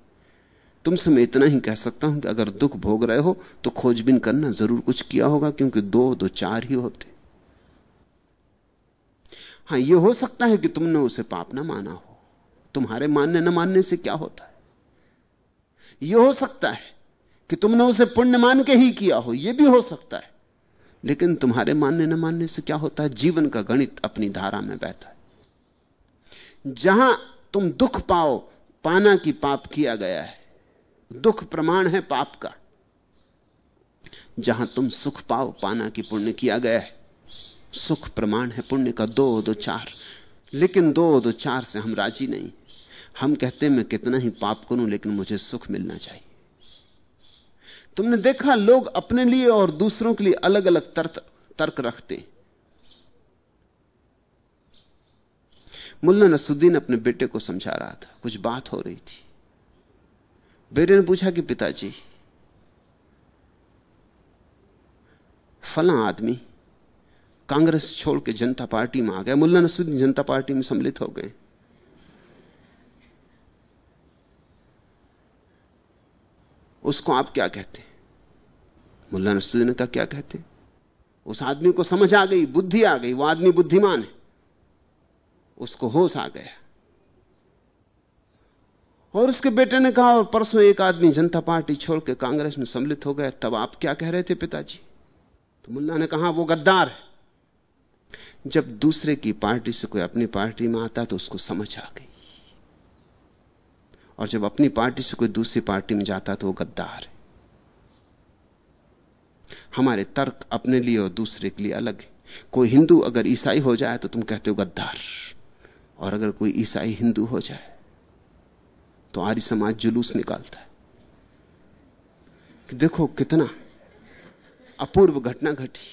तुमसे मैं इतना ही कह सकता हूँ कि अगर दुख भोग रहे हो तो खोजबीन करना ज़रूर कुछ किया होगा, क्योंकि दो दो, चार ही होते हाँ। यह हो सकता है कि तुमने उसे पाप ना माना हो। तुम्हारे मानने न मानने से क्या होता है? यह हो सकता है कि तुमने उसे पुण्य मान के ही किया हो यह भी हो सकता है। लेकिन तुम्हारे मानने न मानने से क्या होता है? जीवन का गणित अपनी धारा में बहता है। जहाँ तुम दुख पाओ, पाना की पाप किया गया है। दुख प्रमाण है पाप का। जहाँ तुम सुख पाओ, पाना की पुण्य किया गया है। सुख प्रमाण है पुण्य का, दो दो चार। लेकिन दो दो चार से हम राज़ी नहीं। हम कहते मैं कितना ही पाप करूँ, लेकिन मुझे सुख मिलना चाहिए। तुमने देखा लोग अपने लिए और दूसरों के लिए अलग अलग तर्क तर्क रखते मुल्ला नसुद्दीन अपने बेटे को समझा रहा था। कुछ बात हो रही थी। बेटे ने पूछा कि पिताजी, फला आदमी कांग्रेस छोड़ के जनता पार्टी में आ गया? मुल्ला नसुद्दीन जनता पार्टी में सम्मिलित हो गए। उसको आप क्या कहते मुल्ला नसुद्दीन ने कहा क्या कहते उस आदमी को समझ आ गई, बुद्धि आ गई, वो आदमी बुद्धिमान है। उसको होश आ गया। और उसके बेटे ने कहा, और परसों एक आदमी जनता पार्टी छोड़ के कांग्रेस में सम्मिलित हो गया, तब आप क्या कह रहे थे पिताजी? तो मुल्ला ने कहा, वो गद्दार है। जब दूसरे की पार्टी से कोई अपनी पार्टी में आता तो उसको समझ आ गई। और जब अपनी पार्टी से कोई दूसरी पार्टी में जाता तो वो गद्दार है। हमारे तर्क अपने लिए और दूसरे के लिए अलग है। कोई हिंदू अगर ईसाई हो जाए तो तुम कहते हो गद्दार। और अगर कोई ईसाई हिंदू हो जाए तो आर्य समाज जुलूस निकालता है। कि देखो कितना अपूर्व घटना घटी।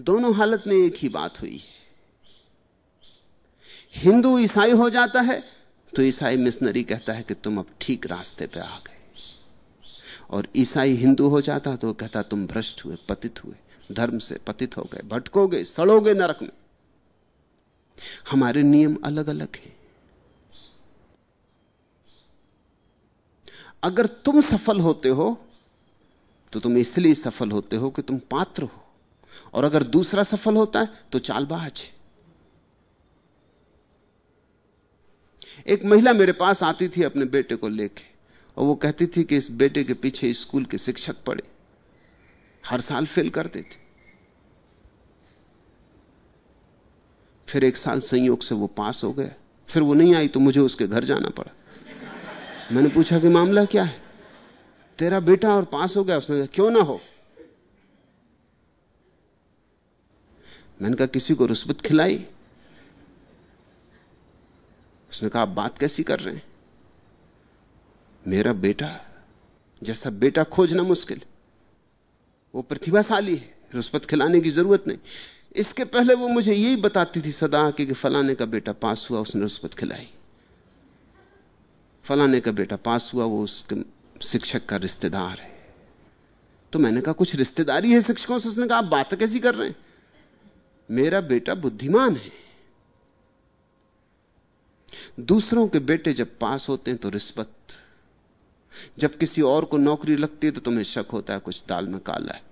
दोनों हालत में एक ही बात हुई। हिंदू ईसाई हो जाता है तो ईसाई मिशनरी कहता है कि तुम अब ठीक रास्ते पे आ गए। और ईसाई हिंदू हो जाता तो कहता, तुम भ्रष्ट हुए, पतित हुए, धर्म से पतित हो गए, भटकोगे, सड़ोगे नरक में। हमारे नियम अलग अलग हैं। अगर तुम सफल होते हो तो तुम इसलिए सफल होते हो कि तुम पात्र हो। और अगर दूसरा सफल होता है तो चालबाज है। एक महिला मेरे पास आती थी अपने बेटे को लेके, और वो कहती थी कि इस बेटे के पीछे स्कूल के शिक्षक पड़े। हर साल फेल करते थे। फिर एक साल संयोग से वो पास हो गया। फिर वो नहीं आई तो मुझे उसके घर जाना पड़ा। मैंने पूछा कि मामला क्या है? तेरा बेटा और पास हो गया? उसने कहा, क्यों ना हो? मैंने कहा, किसी को रुस्बत खिलाई। उसने कहा, आप बात कैसी कर रहे हैं? मेरा बेटा, जैसा बेटा खोजना मुश्किल। वो प्रतिभाशाली है रुस्बत खिलाने की ज़रूरत नहीं। इसके पहले वो मुझे यही बताती थी सदा कि फलाने का बेटा पास हुआ, उसने रुस्बत खिलाई। फलाने का बेटा पास हुआ, वो उसके शिक्षक का रिश्तेदार है। तो मैंने कहा, कुछ रिश्तेदारी है शिक्षकों से? उसने कहा, आप बात कैसी कर रहे हैं? मेरा बेटा बुद्धिमान है। दूसरों के बेटे जब पास होते हैं तो रिश्वत। जब किसी और को नौकरी लगती है तो तुम्हें शक होता है, कुछ दाल में काला है।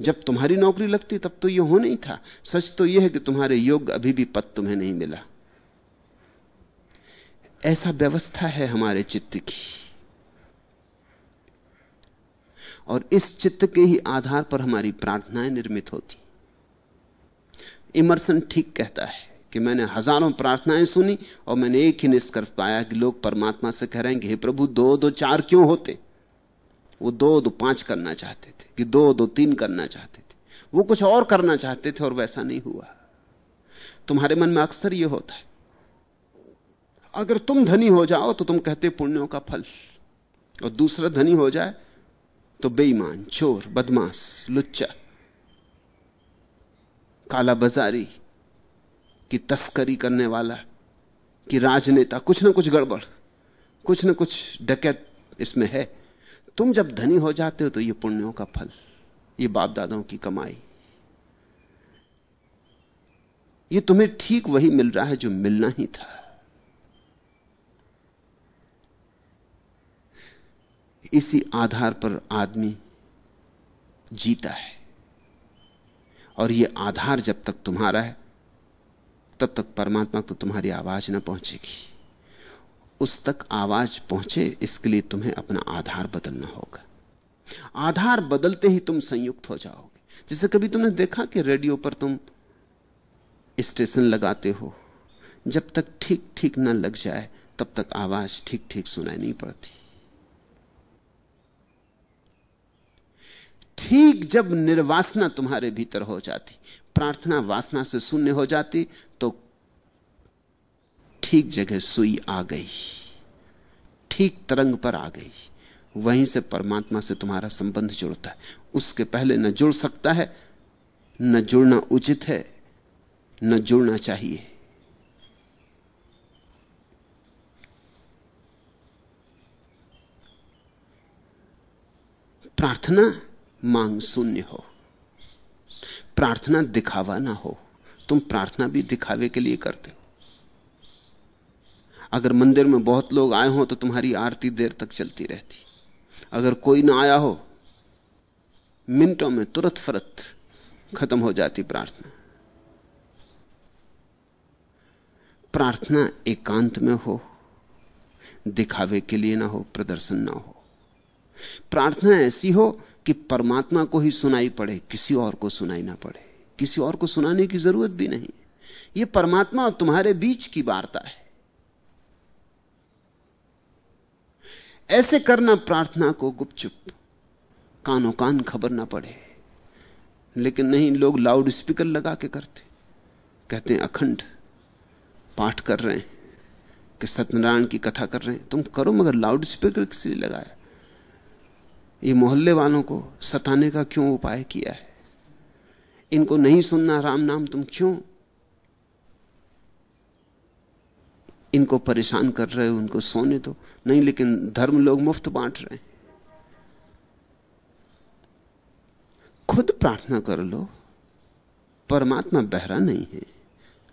जब तुम्हारी नौकरी लगती, तब तो यह हो नहीं था। सच तो यह है कि तुम्हारे योग्य अभी भी पद तुम्हें नहीं मिला। ऐसा व्यवस्था है हमारे चित्त की। और इस चित्त के ही आधार पर हमारी प्रार्थनाएँ निर्मित होती। इमर्सन ठीक कहता है कि मैंने हज़ारों प्रार्थनाएँ सुनी और मैंने एक ही निष्कर्ष पाया कि लोग परमात्मा से कह रहे हैं कि, हे प्रभु, दो दो, चार क्यों होते? वो दो दो, पाँच करना चाहते थे, कि दो दो, तीन करना चाहते थे। वो कुछ और करना चाहते थे और वैसा नहीं हुआ। तुम्हारे मन में अक्सर यह होता है, अगर तुम धनी हो जाओ तो तुम कहते पुण्यों का फल, और दूसरा धनी हो जाए तो बेईमान, चोर, बदमाश, लुच्चा, काला बाजारी की तस्करी करने वाला, कि राजनेता, कुछ ना कुछ गड़बड़, कुछ ना कुछ डकैत इसमें है। तुम जब धनी हो जाते हो तो ये पुण्यों का फल, ये बाप दादाओं की कमाई। ये तुम्हें ठीक वही मिल रहा है जो मिलना ही था। इसी आधार पर आदमी जीता है। और यह आधार जब तक तुम्हारा है तब तक परमात्मा को तुम्हारी आवाज़ न पहुंचेगी। उस तक आवाज़ पहुँचे, इसके लिए तुम्हें अपना आधार बदलना होगा। आधार बदलते ही तुम संयुक्त हो जाओगे। जैसे कभी तुमने देखा कि रेडियो पर तुम स्टेशन लगाते हो, जब तक ठीक ठीक ना लग जाए, तब तक आवाज़ ठीक ठीक सुनाई नहीं पड़ती। ठीक जब निर्वासना तुम्हारे भीतर हो जाती प्रार्थना वासना से शून्य हो जाती तो ठीक जगह सुई आ गई। ठीक तरंग पर आ गई। वहीं से परमात्मा से तुम्हारा संबंध जुड़ता है। उसके पहले न जुड़ सकता है, न जुड़ना उचित है, न जुड़ना चाहिए। प्रार्थना मांग शून्य हो। प्रार्थना दिखावा ना हो, तुम प्रार्थना भी दिखावे के लिए करते हो। अगर मंदिर में बहुत लोग आए हो तो तुम्हारी आरती देर तक चलती रहती। अगर कोई ना आया हो, मिनटों में तुरंत फरत खत्म हो जाती प्रार्थना। प्रार्थना एकांत में हो, दिखावे के लिए ना हो, प्रदर्शन ना हो। प्रार्थना ऐसी हो कि परमात्मा को ही सुनाई पड़े, किसी और को सुनाई ना पड़े। किसी और को सुनाने की ज़रूरत भी नहीं। यह परमात्मा और तुम्हारे बीच की वार्ता है। ऐसे करना प्रार्थना को गुपचुप, कानो कान खबर ना पड़े। लेकिन नहीं, लोग लाउड स्पीकर लगा के करते। कहते हैं, अखंड पाठ कर रहे हैं, कि सत्यनारायण की कथा कर रहे हैं। तुम करो, मगर लाउड स्पीकर किस लगाया। ये मोहल्ले वालों को सताने का क्यों उपाय किया है? इनको नहीं सुनना राम नाम, तुम क्यों? इनको परेशान कर रहे हो, उनको सोने दो। नहीं, लेकिन धर्म लोग मुफ़्त बांट रहे हैं। खुद प्रार्थना कर लो, परमात्मा बहरा नहीं है।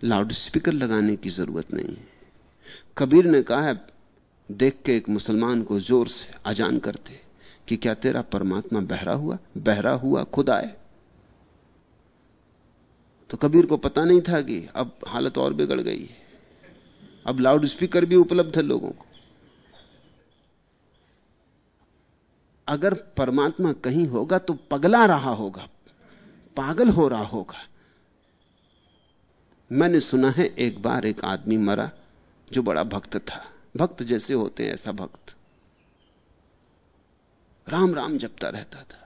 लाउड स्पीकर लगाने की ज़रूरत नहीं है। कबीर ने कहा है, देख के एक मुसलमान को ज़ोर से अजान करते। कि क्या तेरा परमात्मा बहरा हुआ? बहरा हुआ खुद आए तो कबीर को पता नहीं था कि अब हालत और बिगड़ गई है। अब लाउड स्पीकर भी उपलब्ध है लोगों को। अगर परमात्मा कहीं होगा तो पगला रहा होगा, पागल हो रहा होगा। मैंने सुना है, एक बार एक आदमी मरा जो बड़ा भक्त था। भक्त जैसे होते हैं ऐसा भक्त। राम राम जपता रहता था।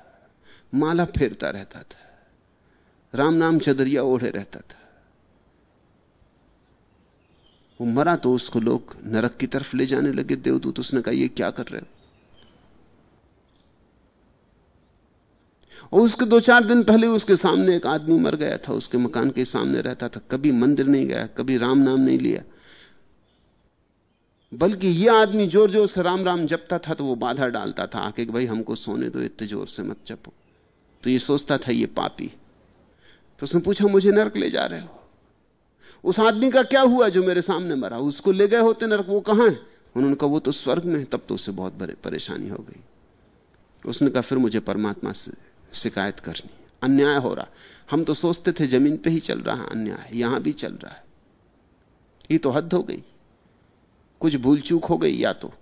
माला फेरता रहता था। राम नाम चदरिया ओढ़े रहता था। वो मरा तो उसको लोग नरक की तरफ़ ले जाने लगे। देवदूत उसने कहा, ये क्या कर रहे हो? और उसके दो चार दिन पहले उसके सामने एक आदमी मर गया था। उसके मकान के सामने रहता था। कभी मंदिर नहीं गया, कभी राम नाम नहीं लिया। बल्कि यह आदमी ज़ोर ज़ोर से राम राम जपता था तो वो बाधा डालता था आके भाई हमको सोने दो, इतने ज़ोर से मत जपो। तो ये सोचता था ये पापी। तो उसने पूछा, मुझे नरक ले जा रहे हो? उस आदमी का क्या हुआ जो मेरे सामने मरा? उसको ले गए होते नरक, वो कहाँ है? उन्होंने कहा, वो तो स्वर्ग में तब तो उसे बहुत बड़े परेशानी हो गई। उसने कहा, फिर मुझे परमात्मा से शिकायत करनी। अन्याय हो रहा। हम तो सोचते थे ज़मीन पे ही चल रहा अन्याय, यहाँ भी चल रहा है। ये तो हद हो गई। कुछ भूल चूक हो गई या तो?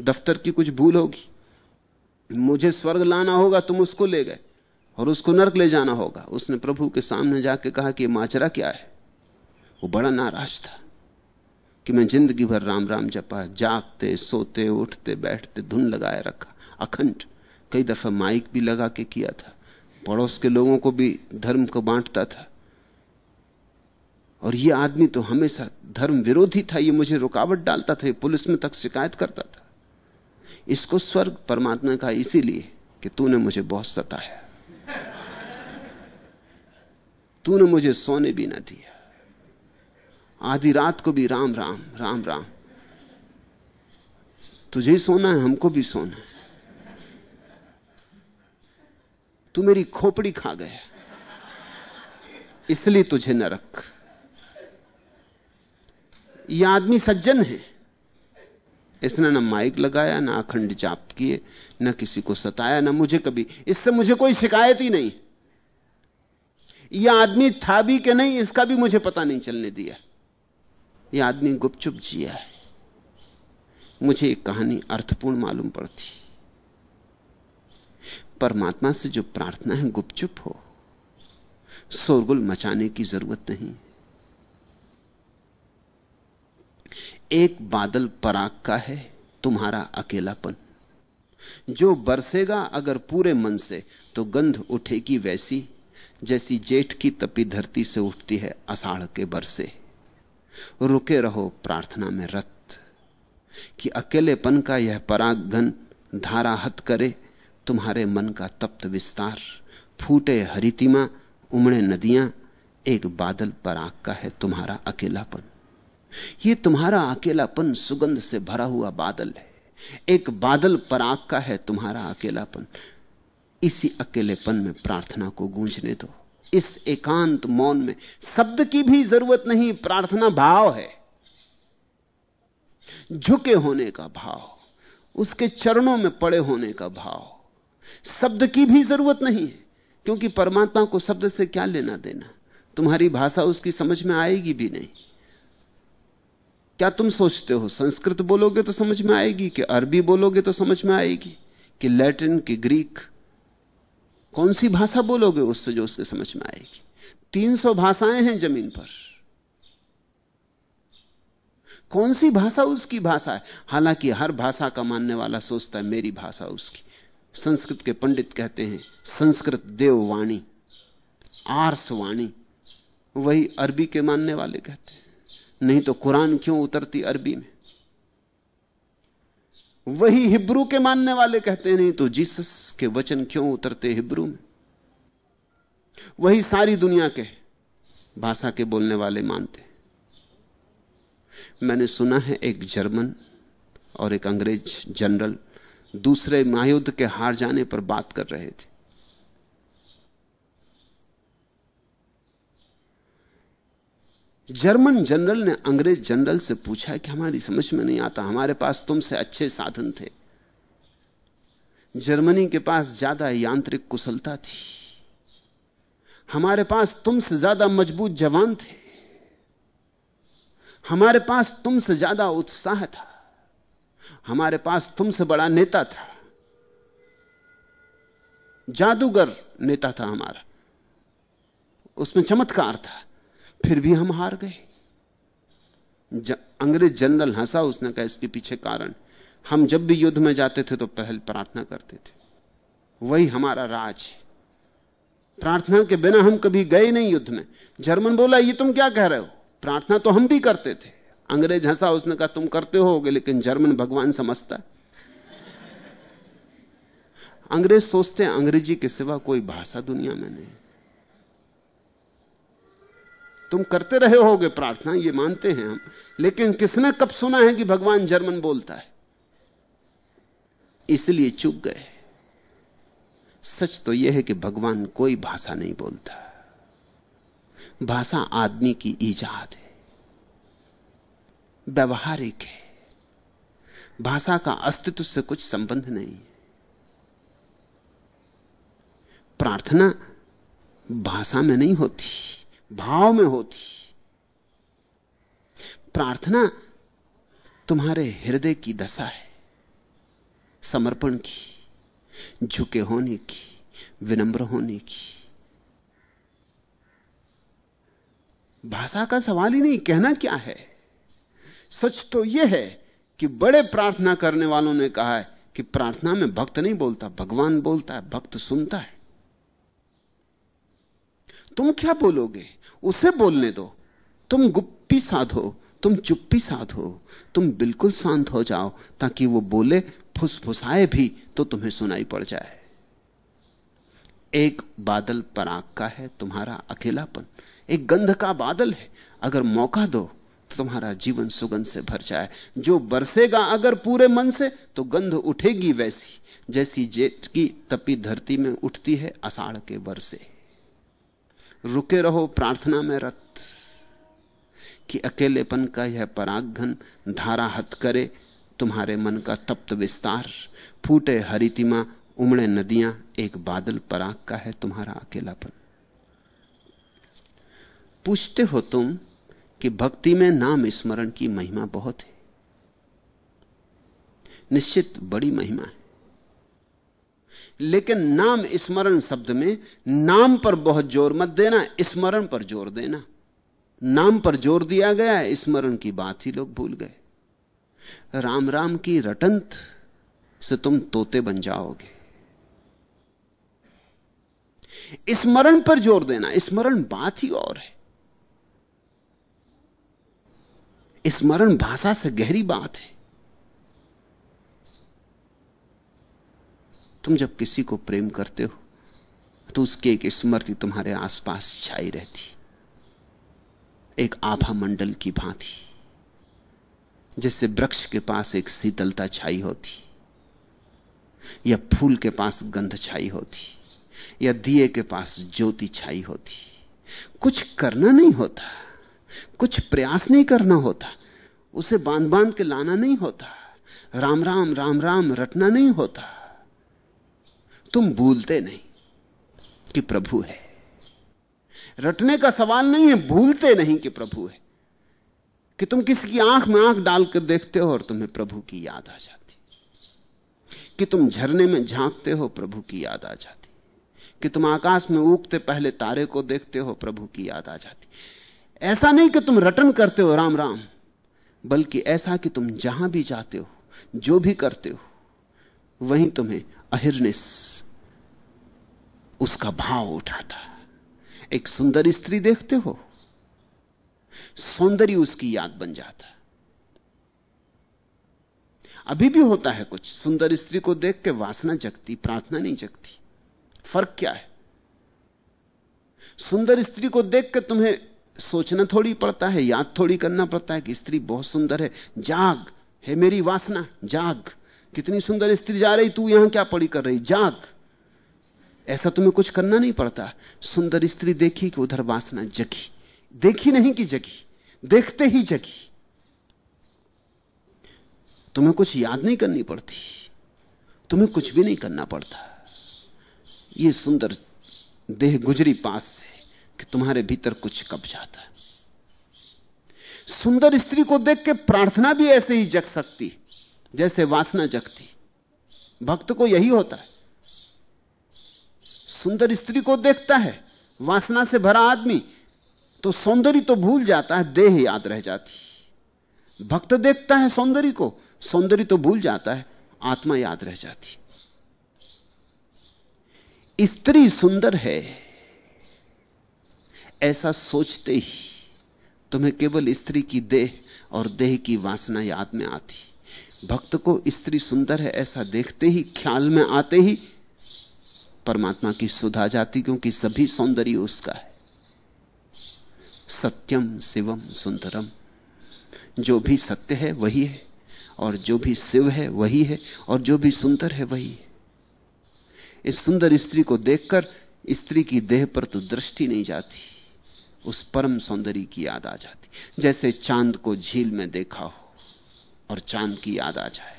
दफ्तर की कुछ भूल होगी। मुझे स्वर्ग लाना होगा, तुम उसको ले गए और उसको नरक ले जाना होगा। उसने प्रभु के सामने जाके कहा कि माचरा क्या है? वो बड़ा नाराज़ था कि मैं ज़िंदगी भर राम राम जपा, जागते, सोते, उठते, बैठते, धुन लगाए रखा, अखंड। कई दफ़ा माइक भी लगा के किया था। पड़ोस के लोगों को भी धर्म को बांटता था। और यह आदमी तो हमेशा धर्म विरोधी था, ये मुझे रुकावट डालता था पुलिस में तक शिकायत करता था। इसको स्वर्ग परमात्मा का इसीलिए कि तूने मुझे बहुत सताया। तूने मुझे सोने भी ना दिया। आधी रात को भी राम राम राम राम। तुझे ही सोना है, हमको भी सोना है। तू मेरी खोपड़ी खा गया। इसलिए तुझे न रख। यह आदमी सज्जन है। इसने ना माइक लगाया, ना अखंड जाप किए, ना किसी को सताया, ना मुझे कभी। इससे मुझे कोई शिकायत ही नहीं। यह आदमी था भी कि नहीं, इसका भी मुझे पता नहीं चलने दिया। यह आदमी गुपचुप जिया है। मुझे एक कहानी अर्थपूर्ण मालूम पड़ती। परमात्मा से जो प्रार्थना है, गुपचुप हो। शोरगुल मचाने की ज़रूरत नहीं। एक बादल पराग का है, तुम्हारा अकेलापन। जो बरसेगा अगर पूरे मन से तो गंध उठेगी वैसी, जैसी जेठ की तपी धरती से उठती है अषाढ़ के बरसे। रुके रहो प्रार्थना में रत, कि अकेलेपन का यह पराग घन धारा हत करे, तुम्हारे मन का तप्त विस्तार। फूटे हरितिमा, उमड़े नदियाँ, एक बादल पराग का है तुम्हारा अकेलापन। यह तुम्हारा अकेलापन सुगंध से भरा हुआ बादल है। एक बादल पराग का है तुम्हारा अकेलापन। इसी अकेलेपन में प्रार्थना को गूंजने दो। इस एकांत मौन में शब्द की भी ज़रूरत नहीं, प्रार्थना भाव है। झुके होने का भाव, उसके चरणों में पड़े होने का भाव, शब्द की भी ज़रूरत नहीं है, क्योंकि परमात्मा को शब्द से क्या लेना देना? तुम्हारी भाषा उसकी समझ में आएगी भी नहीं। क्या तुम सोचते हो? संस्कृत बोलोगे तो समझ में आएगी कि अरबी बोलोगे तो समझ में आएगी कि लैटिन, कि ग्रीक। कौन सी भाषा बोलोगे उससे जो उसके समझ में आएगी? तीन सौ भाषाएँ हैं ज़मीन पर। कौन सी भाषा उसकी भाषा है? हालाँकि हर भाषा का मानने वाला सोचता है, मेरी भाषा उसकी। संस्कृत के पंडित कहते हैं, संस्कृत देववाणी आर्स वाणी वही अरबी के मानने वाले कहते हैं। नहीं तो कुरान क्यों उतरती अरबी में? वही हिब्रू के मानने वाले कहते नहीं तो जीसस के वचन क्यों उतरते हिब्रू में? वही सारी दुनिया के भाषा के बोलने वाले मानते मैंने सुना है एक जर्मन और एक अंग्रेज़ जनरल दूसरे महायुद्ध के हार जाने पर बात कर रहे थे। जर्मन जनरल ने अंग्रेज़ जनरल से पूछा कि हमारी समझ में नहीं आता, हमारे पास तुमसे अच्छे साधन थे। जर्मनी के पास ज़्यादा यांत्रिक कुशलता थी। हमारे पास तुमसे ज़्यादा मज़बूत जवान थे। हमारे पास तुमसे ज़्यादा उत्साह था। हमारे पास तुमसे बड़ा नेता था। जादूगर नेता था हमारा। उसमें चमत्कार था। फिर भी हम हार गए। अंग्रेज़ जनरल हंसा उसने कहा, इसके पीछे कारण। हम जब भी युद्ध में जाते थे तो पहल प्रार्थना करते थे। वही हमारा राज है। प्रार्थना के बिना हम कभी गए नहीं युद्ध में। जर्मन बोला, ये तुम क्या कह रहे हो? प्रार्थना तो हम भी करते थे। अंग्रेज़ हंसा, उसने कहा, तुम करते हो लेकिन जर्मन भगवान समझता अंग्रेज़ सोचते अंग्रेज़ी के सिवा कोई भाषा दुनिया में नहीं। तुम करते रहे होगे प्रार्थना, ये मानते हैं हम। लेकिन किसने कब सुना है कि भगवान जर्मन बोलता है? इसलिए चुक गए। सच तो यह है कि भगवान कोई भाषा नहीं बोलता। भाषा आदमी की ईजाद है। व्यवहारिक है। भाषा का अस्तित्व से कुछ संबंध नहीं है। प्रार्थना भाषा में नहीं होती। भाव में होती। प्रार्थना तुम्हारे हृदय की दशा है। समर्पण की, झुके होने की, विनम्र होने की। भाषा का सवाल ही नहीं, कहना क्या है? सच तो यह है कि बड़े प्रार्थना करने वालों ने कहा है कि प्रार्थना में भक्त नहीं बोलता, भगवान बोलता है, भक्त सुनता है। तुम क्या बोलोगे? उसे बोलने दो। तुम गुप्पी साधो तुम चुप्पी साधो तुम बिल्कुल शांत हो जाओ, ताकि वो बोले, फुसफुसाए भी तो तुम्हें सुनाई पड़ जाए। एक बादल पराग का है, तुम्हारा अकेलापन। एक गंध का बादल है। अगर मौका दो तो तुम्हारा जीवन सुगंध से भर जाए। जो बरसेगा अगर पूरे मन से तो गंध उठेगी वैसी। जैसी जेठ की तपी धरती में उठती है अषाढ़ के बरसे। रुके रहो प्रार्थना में रत, कि अकेलेपन का यह परागघन धारा हत करे, तुम्हारे मन का तप्त विस्तार, फूटे हरितिमा, उमड़े नदियाँ, एक बादल पराग का है तुम्हारा अकेलापन। पूछते हो तुम कि भक्ति में नाम स्मरण की महिमा बहुत है। निश्चित बड़ी महिमा है। लेकिन नाम स्मरण शब्द में नाम पर बहुत ज़ोर मत देना, स्मरण पर ज़ोर देना। नाम पर ज़ोर दिया गया, स्मरण की बात ही लोग भूल गए। राम राम की रटंत से तुम तोते बन जाओगे। स्मरण पर ज़ोर देना, स्मरण बात ही और है। स्मरण भाषा से गहरी बात है। तुम जब किसी को प्रेम करते हो तो उसकी एक स्मृति तुम्हारे आसपास छाई रहती। एक आभा मंडल की भांति, जिससे वृक्ष के पास एक शीतलता छाई होती, या फूल के पास गंध छाई होती, या दिए के पास ज्योति छाई होती। कुछ करना नहीं होता, कुछ प्रयास नहीं करना होता, उसे बाँध बाँध के लाना नहीं होता राम राम राम राम रटना नहीं होता। तुम भूलते नहीं कि प्रभु है। रटने का सवाल नहीं है, भूलते नहीं कि प्रभु है। कि तुम किसी की आँख में आँख डालकर देखते हो और तुम्हें प्रभु की याद आ जाती। कि तुम झरने में झांकते हो, प्रभु की याद आ जाती। कि तुम आकाश में उगते पहले तारे को देखते हो, प्रभु की याद आ जाती। ऐसा नहीं कि तुम रटन करते हो, राम राम, बल्कि ऐसा कि तुम जहाँ भी जाते हो, जो भी करते हो, वहीं तुम्हें अहिर्निस, उसका भाव उठाता एक सुंदर स्त्री देखते हो, सौंदर्य उसकी याद बन जाता अभी भी होता है कुछ, सुंदर स्त्री को देख के वासना जगती, प्रार्थना नहीं जगती। फ़र्क क्या है? सुंदर स्त्री को देख के तुम्हें सोचना थोड़ी पड़ता है, याद थोड़ी करना पड़ता है कि स्त्री बहुत सुंदर है। जाग, है मेरी वासना, जाग। कितनी सुंदर स्त्री जा रही, तू यहाँ क्या पड़ी कर रही? जाग। ऐसा तुम्हें कुछ करना नहीं पड़ता। सुंदर स्त्री देखी कि उधर वासना जगी। देखी नहीं कि जगी। देखते ही जगी। तुम्हें कुछ याद नहीं करनी पड़ती। तुम्हें कुछ भी नहीं करना पड़ता। यह सुंदर देह गुजरी पास से कि तुम्हारे भीतर कुछ कब जाता। है सुंदर स्त्री को देख के प्रार्थना भी ऐसे ही जग सकती। जैसे वासना जगती। भक्त को यही होता है। सुंदर स्त्री को देखता है, वासना से भरा आदमी तो सौंदर्य तो भूल जाता है, देह याद रह जाती। भक्त देखता है सौंदर्य को, सौंदर्य तो भूल जाता है, आत्मा याद रह जाती। स्त्री सुंदर है, ऐसा सोचते ही तुम्हें केवल स्त्री की देह और देह की वासना याद में आती। भक्त को स्त्री सुंदर है, ऐसा देखते ही, ख्याल में आते ही, परमात्मा की सुधा जाती, क्योंकि सभी सौंदर्य उसका है। सत्यम शिवम सुंदरम। जो भी सत्य है, वही है, और जो भी शिव है, वही है, और जो भी सुंदर है, वही है। इस सुंदर स्त्री को देखकर स्त्री की देह पर तो दृष्टि नहीं जाती, उस परम सौंदर्य की याद आ जाती। जैसे चाँद को झील में देखा हो और चाँद की याद आ जाए।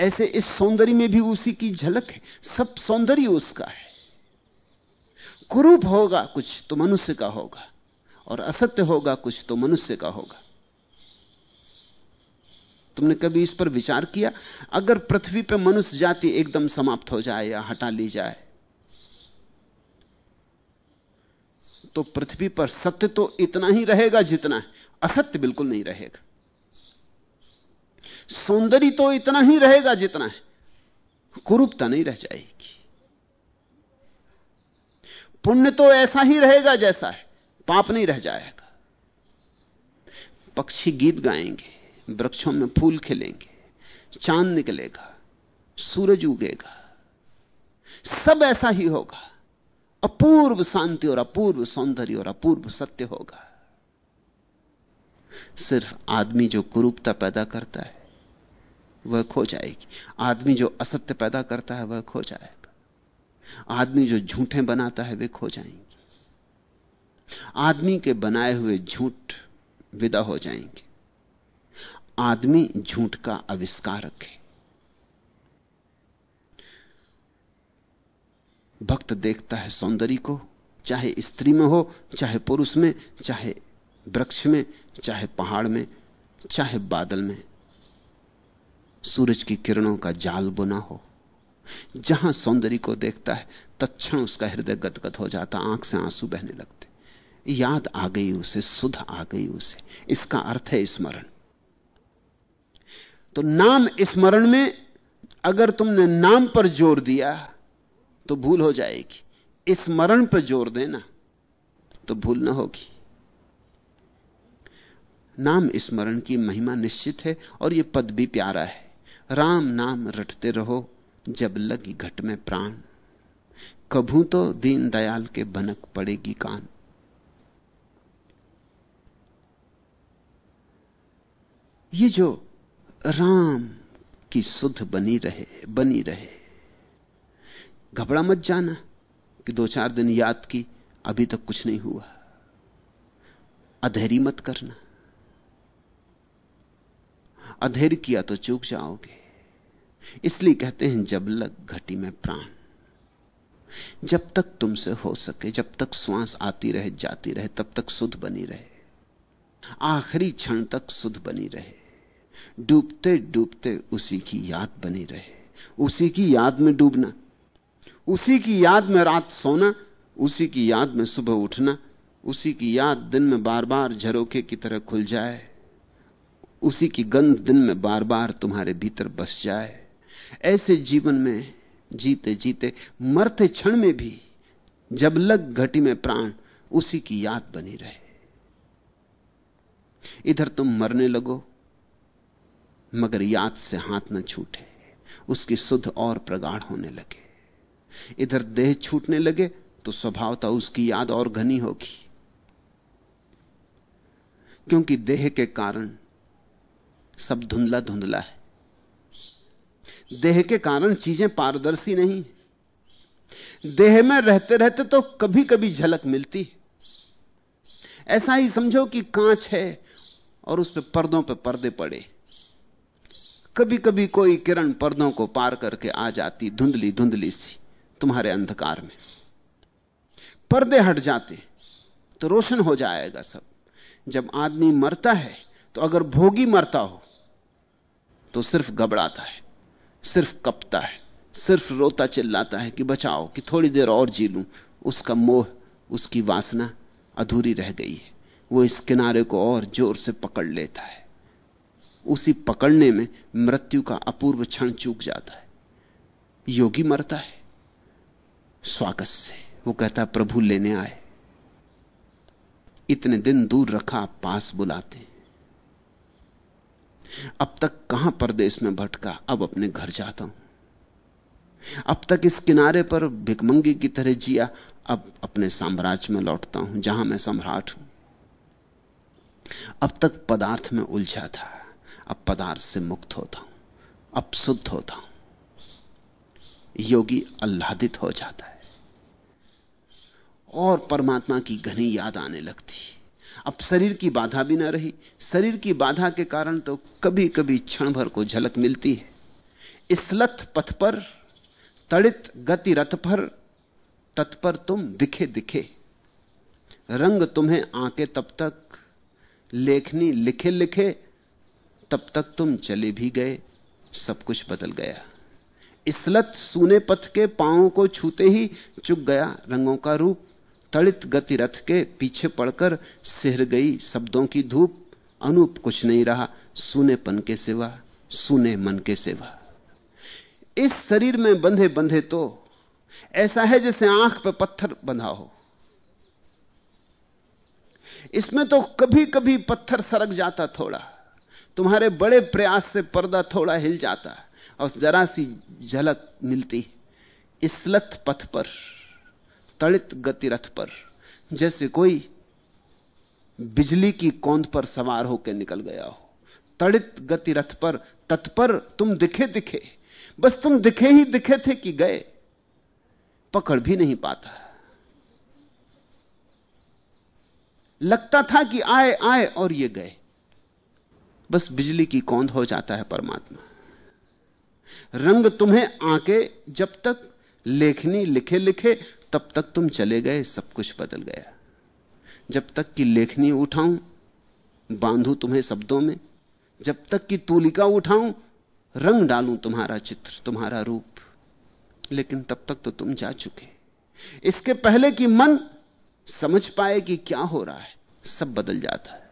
ऐसे इस सौंदर्य में भी उसी की झलक है। सब सौंदर्य उसका है। कुरूप होगा कुछ तो मनुष्य का होगा और असत्य होगा कुछ तो मनुष्य का होगा। तुमने कभी इस पर विचार किया? अगर पृथ्वी पर मनुष्य जाति एकदम समाप्त हो जाए या हटा ली जाए तो पृथ्वी पर सत्य तो इतना ही रहेगा जितना है। असत्य बिल्कुल नहीं रहेगा। सौंदर्य तो इतना ही रहेगा जितना है। कुरूपता नहीं रह जाएगी। पुण्य तो ऐसा ही रहेगा जैसा है, पाप नहीं रह जाएगा। पक्षी गीत गाएँगे, वृक्षों में फूल खिलेंगे, चाँद निकलेगा, सूरज उगेगा। सब ऐसा ही होगा। अपूर्व शांति और अपूर्व सौंदर्य और अपूर्व सत्य होगा। सिर्फ़ आदमी जो कुरूपता पैदा करता है वह खो जाएगी। आदमी जो असत्य पैदा करता है, वह खो जाएगा। आदमी जो झूठे बनाता है, वे खो जाएँगे। आदमी के बनाए हुए झूठ विदा हो जाएँगे। आदमी झूठ का आविष्कारक है। भक्त देखता है सौंदर्य को, चाहे स्त्री में हो, चाहे पुरुष में, चाहे वृक्ष में, चाहे पहाड़ में, चाहे बादल में। सूरज की किरणों का जाल बुना हो। जहाँ सौंदर्य को देखता है, तत्क्षण उसका हृदय गदगद हो जाता, आँख से आँसू बहने लगते। याद आ गई उसे, सुध आ गई उसे। इसका अर्थ है स्मरण। तो नाम स्मरण में अगर तुमने नाम पर ज़ोर दिया तो भूल हो जाएगी। स्मरण पर ज़ोर देना तो भूल ना होगी। नाम स्मरण की महिमा निश्चित है, और यह पद भी प्यारा है। राम नाम रटते रहो जब लगी घट में प्राण। कभू तो दीन दयाल के बनक पड़ेगी कान। ये जो राम की सुध बनी रहे बनी रहे। घबरा मत जाना कि दो चार दिन याद की, अभी तक कुछ नहीं हुआ। अधेरी मत करना। अधेर किया तो चूक जाओगे। इसलिए कहते हैं, जब लग घटी में प्राण। जब तक तुमसे हो सके, जब तक श्वास आती रहे, जाती रहे, तब तक सुध बनी रहे। आखिरी क्षण तक सुध बनी रहे। डूबते डूबते उसी की याद बनी रहे। उसी की याद में डूबना, उसी की याद में रात सोना, उसी की याद में सुबह उठना, उसी की याद दिन में बार बार झरोखे की तरह खुल जाए। उसी की गंध दिन में बार बार तुम्हारे भीतर बस जाए। ऐसे जीवन में जीते जीते मरते क्षण में भी जब लग घटी में प्राण, उसी की याद बनी रहे। इधर तुम मरने लगो, मगर याद से हाथ न छूटे, उसकी सुध और प्रगाढ़ होने लगे। इधर देह छूटने लगे तो स्वभावता उसकी याद और घनी होगी। क्योंकि देह के कारण सब धुंधला धुंधला है। देह के कारण चीज़ें पारदर्शी नहीं। देह में रहते रहते तो कभी कभी झलक मिलती ऐसा ही समझो कि कांच है और उस पर पर्दों पर पर्दे पड़े। कभी कभी कोई किरण पर्दों को पार करके आ जाती धुंधली धुंधली सी तुम्हारे अंधकार में। पर्दे हट जाते तो रोशन हो जाएगा सब। जब आदमी मरता है तो अगर भोगी मरता हो तो सिर्फ़ घबराता है, सिर्फ़ कपता है, सिर्फ़ रोता चिल्लाता है कि बचाओ, कि थोड़ी देर और जी लूँ। उसका मोह, उसकी वासना अधूरी रह गई है। वो इस किनारे को और ज़ोर से पकड़ लेता है। उसी पकड़ने में मृत्यु का अपूर्व क्षण चूक जाता है। योगी मरता है। स्वागत से वो कहता, प्रभु लेने आए। इतने दिन दूर रखा पास बुलाते अब तक कहाँ परदेश में भटका? अब अपने घर जाता हूँ। अब तक इस किनारे पर भिकमंगी की तरह जिया, अब अपने साम्राज्य में लौटता हूँ, जहाँ मैं सम्राट हूँ। अब तक पदार्थ में उलझा था, अब पदार्थ से मुक्त होता हूँ, अब शुद्ध होता हूँ। योगी आह्लादित हो जाता है। और परमात्मा की घनी याद आने लगती अब शरीर की बाधा भी ना रही। शरीर की बाधा के कारण तो कभी कभी क्षण भर को झलक मिलती है। इसलथ पथ पर, तड़ित गति रथ पर, तत्पर तुम दिखे दिखे। रंग तुम्हें आके तब तक, लेखनी लिखे लिखे, तब तक तुम चले भी गए, सब कुछ बदल गया। इसलत सूने पथ के पांवों को छूते ही चुक गया रंगों का रूप। तड़ित गति रथ के पीछे पड़कर सिहर गई शब्दों की धूप। अनूप कुछ नहीं रहा सुनेपन के सिवा, सुने मन के सिवा। इस शरीर में बंधे बंधे तो ऐसा है जैसे आँख पर पत्थर बंधा हो। इसमें तो कभी कभी पत्थर सरक जाता थोड़ा, तुम्हारे बड़े प्रयास से पर्दा थोड़ा हिल जाता, और जरा सी झलक मिलती इसलत पथ पर। तड़ित गतिरथ पर, जैसे कोई बिजली की कौंध पर सवार होकर निकल गया हो। तड़ित गति रथ पर, तत्पर तुम दिखे दिखे, बस तुम दिखे ही दिखे थे कि गए, पकड़ भी नहीं पाता। लगता था कि आए आए और ये गए। बस बिजली की कौंध हो जाता है परमात्मा। रंग तुम्हें आके जब तक लेखनी लिखे लिखे तब तक तुम चले गए, सब कुछ बदल गया। जब तक कि लेखनी उठाऊं, बांधू तुम्हें शब्दों में, जब तक कि तूलिका उठाऊं, रंग डालूं तुम्हारा चित्र, तुम्हारा रूप। लेकिन तब तक तो तुम जा चुके। इसके पहले कि मन समझ पाए कि क्या हो रहा है, सब बदल जाता है।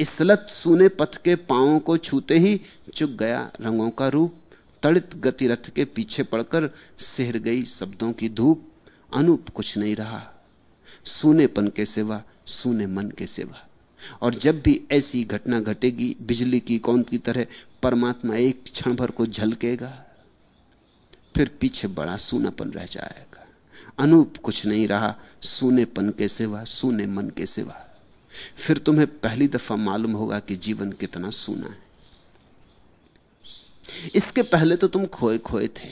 इसलत सूने पथ के पांवों को छूते ही चुक गया रंगों का रूप, तड़ित गतिरथ के पीछे पड़कर सिहर गई शब्दों की धूप। अनूप कुछ नहीं रहा। सूनेपन के सिवा, सूने मन के सिवा। और जब भी ऐसी घटना घटेगी, बिजली की कौन की तरह परमात्मा एक क्षण भर को झलकेगा, फिर पीछे बड़ा सूनापन रह जाएगा। अनूप कुछ नहीं रहा, सूनेपन के सिवा, सूने मन के सिवा। फिर तुम्हें पहली दफ़ा मालूम होगा कि जीवन कितना सूना है। इसके पहले तो तुम खोए खोए थे।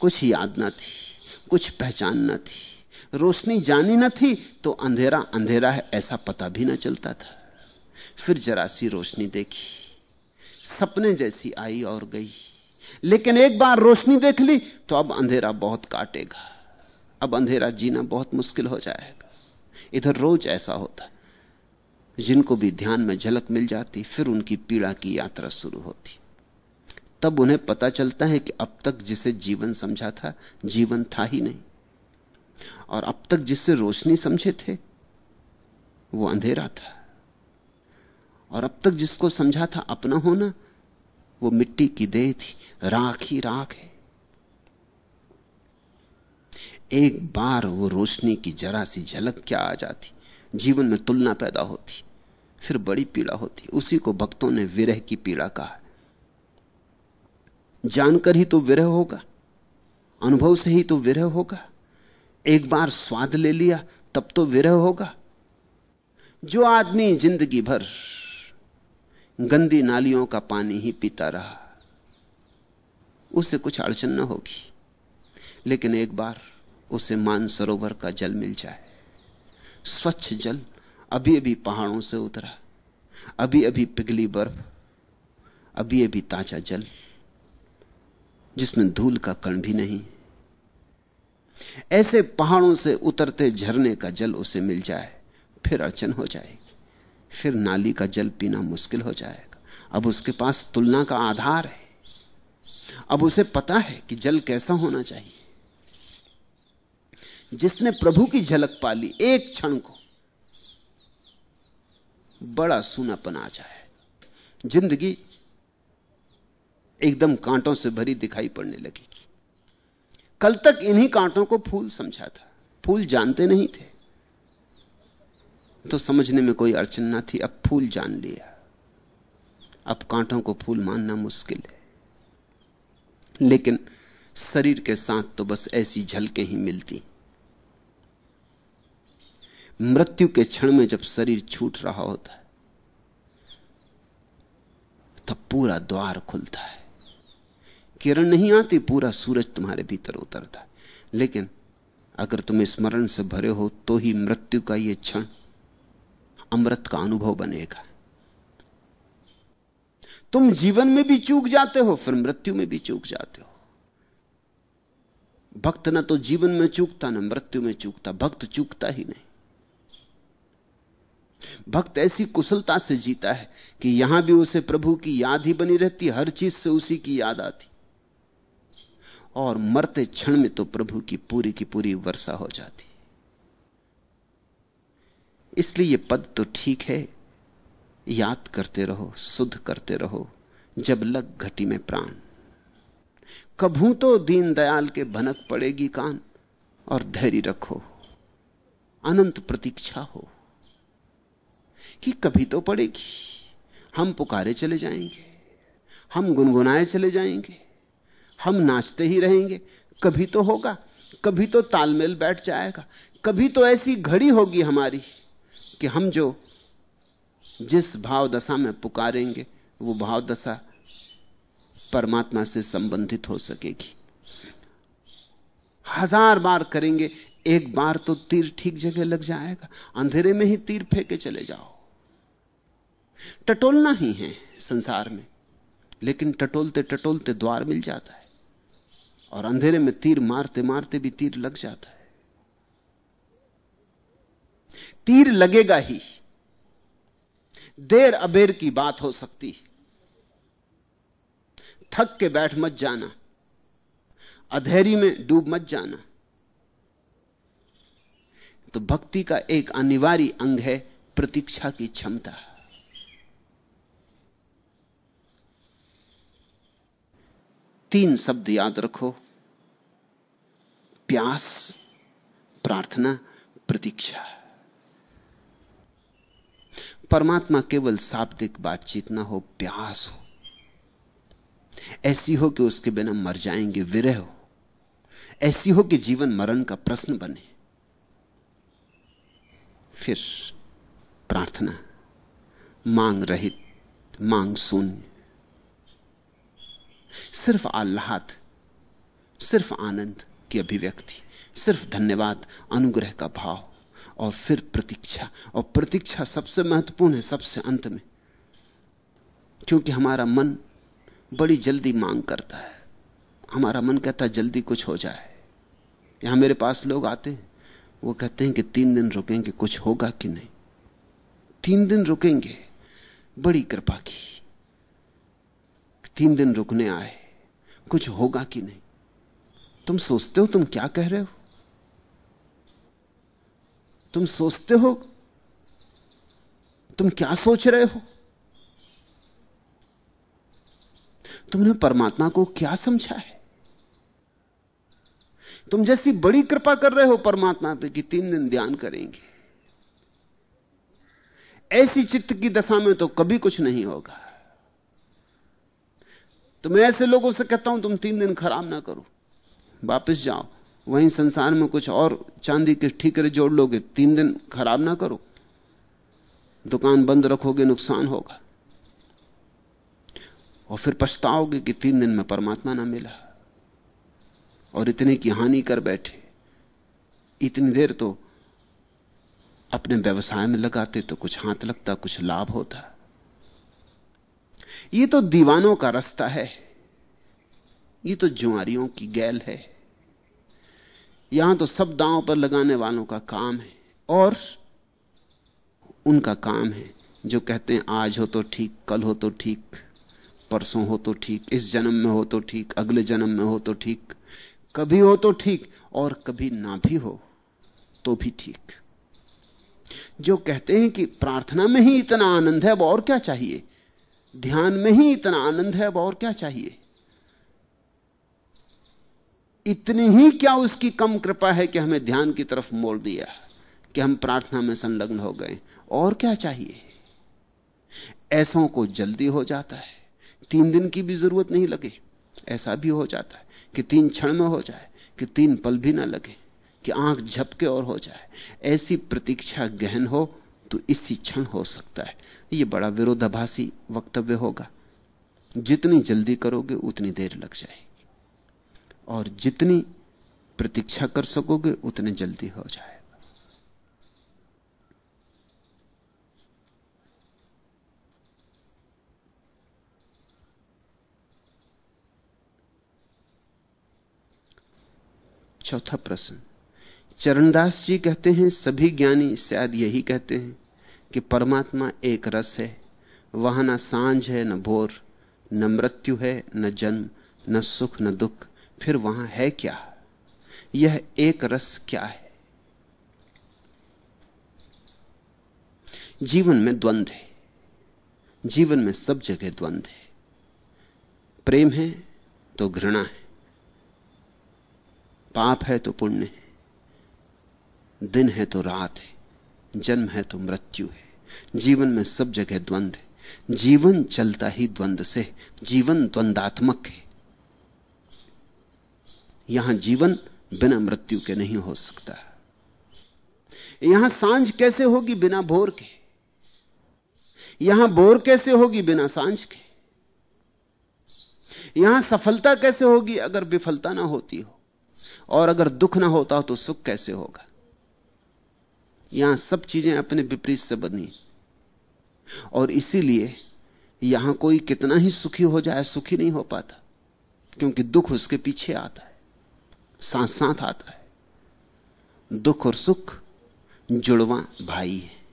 कुछ याद ना थी। कुछ पहचान ना थी। रोशनी जानी न थी तो अंधेरा अंधेरा है, ऐसा पता भी ना चलता था। फिर जरा सी रोशनी देखी। सपने जैसी आई और गई। लेकिन एक बार रोशनी देख ली तो अब अंधेरा बहुत काटेगा। अब अंधेरा जीना बहुत मुश्किल हो जाएगा। इधर रोज ऐसा होता। जिनको भी ध्यान में झलक मिल जाती, फिर उनकी पीड़ा की यात्रा शुरू होती। तब उन्हें पता चलता है कि अब तक जिसे जीवन समझा था, जीवन था ही नहीं। और अब तक जिससे रोशनी समझे थे, वो अंधेरा था। और अब तक जिसको समझा था अपना होना, वो मिट्टी की देह थी, राख ही राख है। एक बार वो रोशनी की जरा सी झलक क्या आ जाती, जीवन में तुलना पैदा होती, फिर बड़ी पीड़ा होती, उसी को भक्तों ने विरह की पीड़ा कहा। जानकर ही तो विरह होगा, अनुभव से ही तो विरह होगा। एक बार स्वाद ले लिया, तब तो विरह होगा। जो आदमी ज़िंदगी भर गंदी नालियों का पानी ही पीता रहा, उसे कुछ अड़चन न होगी। लेकिन एक बार उसे मानसरोवर का जल मिल जाए, स्वच्छ जल अभी अभी पहाड़ों से उतरा अभी अभी पिघली बर्फ़ अभी अभी ताज़ा जल। जिसमें धूल का कण भी नहीं। ऐसे पहाड़ों से उतरते झरने का जल उसे मिल जाए, फिर अड़चन हो जाएगी। फिर नाली का जल पीना मुश्किल हो जाएगा। अब उसके पास तुलना का आधार है। अब उसे पता है कि जल कैसा होना चाहिए। जिसने प्रभु की झलक पाली एक क्षण को बड़ा सूनापन आ जाए। ज़िंदगी एकदम कांटों से भरी दिखाई पड़ने लगेगी। कल तक इन्हीं कांटों को फूल समझा था। फूल जानते नहीं थे। तो समझने में कोई अड़चन ना थी। अब फूल जान लिया। अब कांटों को फूल मानना मुश्किल है। लेकिन शरीर के साथ तो बस ऐसी झलकें ही मिलती। मृत्यु के क्षण में जब शरीर छूट रहा होता है तब पूरा द्वार खुलता है। किरण नहीं आती, पूरा सूरज तुम्हारे भीतर उतरता है। लेकिन अगर तुम स्मरण से भरे हो तो ही मृत्यु का यह क्षण अमृत का अनुभव बनेगा। तुम जीवन में भी चूक जाते हो, फिर मृत्यु में भी चूक जाते हो। भक्त ना तो जीवन में चूकता, ना मृत्यु में चूकता, भक्त चूकता ही नहीं। भक्त ऐसी कुशलता से जीता है कि यहाँ भी उसे प्रभु की याद ही बनी रहती, हर चीज़ से उसी की याद आती। और मरते क्षण में तो प्रभु की पूरी की पूरी वर्षा हो जाती इसलिए यह पद तो ठीक है। याद करते रहो, शुद्ध करते रहो, जब लग घटी में प्राण। कभू तो दीन दयाल के भनक पड़ेगी कान, और धैर्य रखो, अनंत प्रतीक्षा हो, कि कभी तो पड़ेगी। हम पुकारे चले जाएँगे, हम गुनगुनाए चले जाएँगे हम नाचते ही रहेंगे। कभी तो होगा, कभी तो तालमेल बैठ जाएगा, कभी तो ऐसी घड़ी होगी हमारी कि हम जो जिस भाव दशा में पुकारेंगे, वो भाव दशा परमात्मा से संबंधित हो सकेगी। हज़ार बार करेंगे, एक बार तो तीर ठीक जगह लग जाएगा, अंधेरे में ही तीर फेंके चले जाओ। टटोलना ही है संसार में, लेकिन टटोलते टटोलते द्वार मिल जाता है। और अंधेरे में तीर मारते मारते भी तीर लग जाता है। तीर लगेगा ही। देर अबेर की बात हो सकती थक के बैठ मत जाना। अधेरी में डूब मत जाना। तो भक्ति का एक अनिवार्य अंग है प्रतीक्षा की क्षमता। तीन शब्द याद रखो। प्यास, प्रार्थना, प्रतीक्षा। परमात्मा केवल शाब्दिक बातचीत ना हो, प्यास हो। ऐसी हो कि उसके बिना मर जाएँगे, विरह हो। ऐसी हो कि जीवन मरण का प्रश्न बने। फिर प्रार्थना। मांग रहित, मांग शून्य। सिर्फ़ आह्लाद, सिर्फ़ आनंद की अभिव्यक्ति, सिर्फ़ धन्यवाद, अनुग्रह का भाव और फिर प्रतीक्षा। और प्रतीक्षा सबसे महत्वपूर्ण है, सबसे अंत में। क्योंकि हमारा मन बड़ी जल्दी मांग करता है। हमारा मन कहता है, जल्दी कुछ हो जाए। यहाँ मेरे पास लोग आते हैं, वो कहते हैं कि तीन दिन रुकेंगे, कुछ होगा कि नहीं? तीन दिन रुकेंगे, बड़ी कृपा की। तीन दिन रुकने आए। कुछ होगा कि नहीं? तुम सोचते हो तुम क्या कह रहे हो? तुम सोचते हो तुम क्या सोच रहे हो? तुमने परमात्मा को क्या समझा है? तुम जैसी बड़ी कृपा कर रहे हो परमात्मा पे कि तीन दिन ध्यान करेंगे। ऐसी चित्त की दशा में तो कभी कुछ नहीं होगा। तो मैं ऐसे लोगों से कहता हूँ, तुम तीन दिन खराब ना करो। वापस जाओ। वहीं संसार में कुछ और चांदी के ठीकरे जोड़ लोगे, तीन दिन खराब ना करो। दुकान बंद रखोगे, नुकसान होगा। और फिर पछताओगे कि तीन दिन में परमात्मा ना मिला। और इतने की हानि कर बैठे। इतनी देर तो अपने व्यवसाय में लगाते तो कुछ हाथ लगता, कुछ लाभ होता। ये तो दीवानों का रास्ता है। ये तो जुआरियों की गैल है। यहाँ तो सब दांव पर लगाने वालों का काम है और उनका काम है। जो कहते हैं, आज हो तो ठीक, कल हो तो ठीक, परसों हो तो ठीक, इस जन्म में हो तो ठीक, अगले जन्म में हो तो ठीक, कभी हो तो ठीक और कभी ना भी हो तो भी ठीक। जो कहते हैं कि प्रार्थना में ही इतना आनंद है, अब और क्या चाहिए? ध्यान में ही इतना आनंद है, अब और क्या चाहिए? इतनी ही क्या उसकी कम कृपा है कि हमें ध्यान की तरफ़ मोड़ दिया, कि हम प्रार्थना में संलग्न हो गए। और क्या चाहिए? ऐसों को जल्दी हो जाता है। तीन दिन की भी ज़रूरत नहीं लगे, ऐसा भी हो जाता है कि तीन क्षण में हो जाए, कि तीन पल भी ना लगे, कि आँख झपके और हो जाए। ऐसी प्रतीक्षा गहन हो तो इसी क्षण हो सकता है। यह बड़ा विरोधाभासी वक्तव्य होगा। जितनी जल्दी करोगे, उतनी देर लग जाएगी। और जितनी प्रतीक्षा कर सकोगे, उतने जल्दी हो जाएगा। चौथा प्रश्न। चरणदास जी कहते हैं, सभी ज्ञानी शायद यही कहते हैं कि परमात्मा एक रस है। वहाँ न साँझ है, न भोर, न मृत्यु है, न जन्म, न सुख, न दुख। फिर वहाँ है क्या? यह एक रस क्या है? जीवन में द्वंद्व है। जीवन में सब जगह द्वंद्व है। प्रेम है तो घृणा है। पाप है तो पुण्य है। दिन है तो रात है, जन्म है तो मृत्यु है। जीवन में सब जगह द्वंद है। जीवन चलता ही द्वंद से, जीवन द्वंदात्मक है। यहाँ जीवन बिना मृत्यु के नहीं हो सकता। यहाँ साँझ कैसे होगी बिना भोर के? यहाँ भोर कैसे होगी बिना साँझ के? यहाँ सफलता कैसे होगी अगर विफलता ना होती हो? और अगर दुख ना होता हो तो सुख कैसे होगा? यहाँ सब चीज़ें अपने विपरीत से बनी। और इसीलिए यहाँ कोई कितना ही सुखी हो जाए, सुखी नहीं हो पाता, क्योंकि दुख उसके पीछे आता है साथ साथ आता है। दुख और सुख जुड़वा भाई है।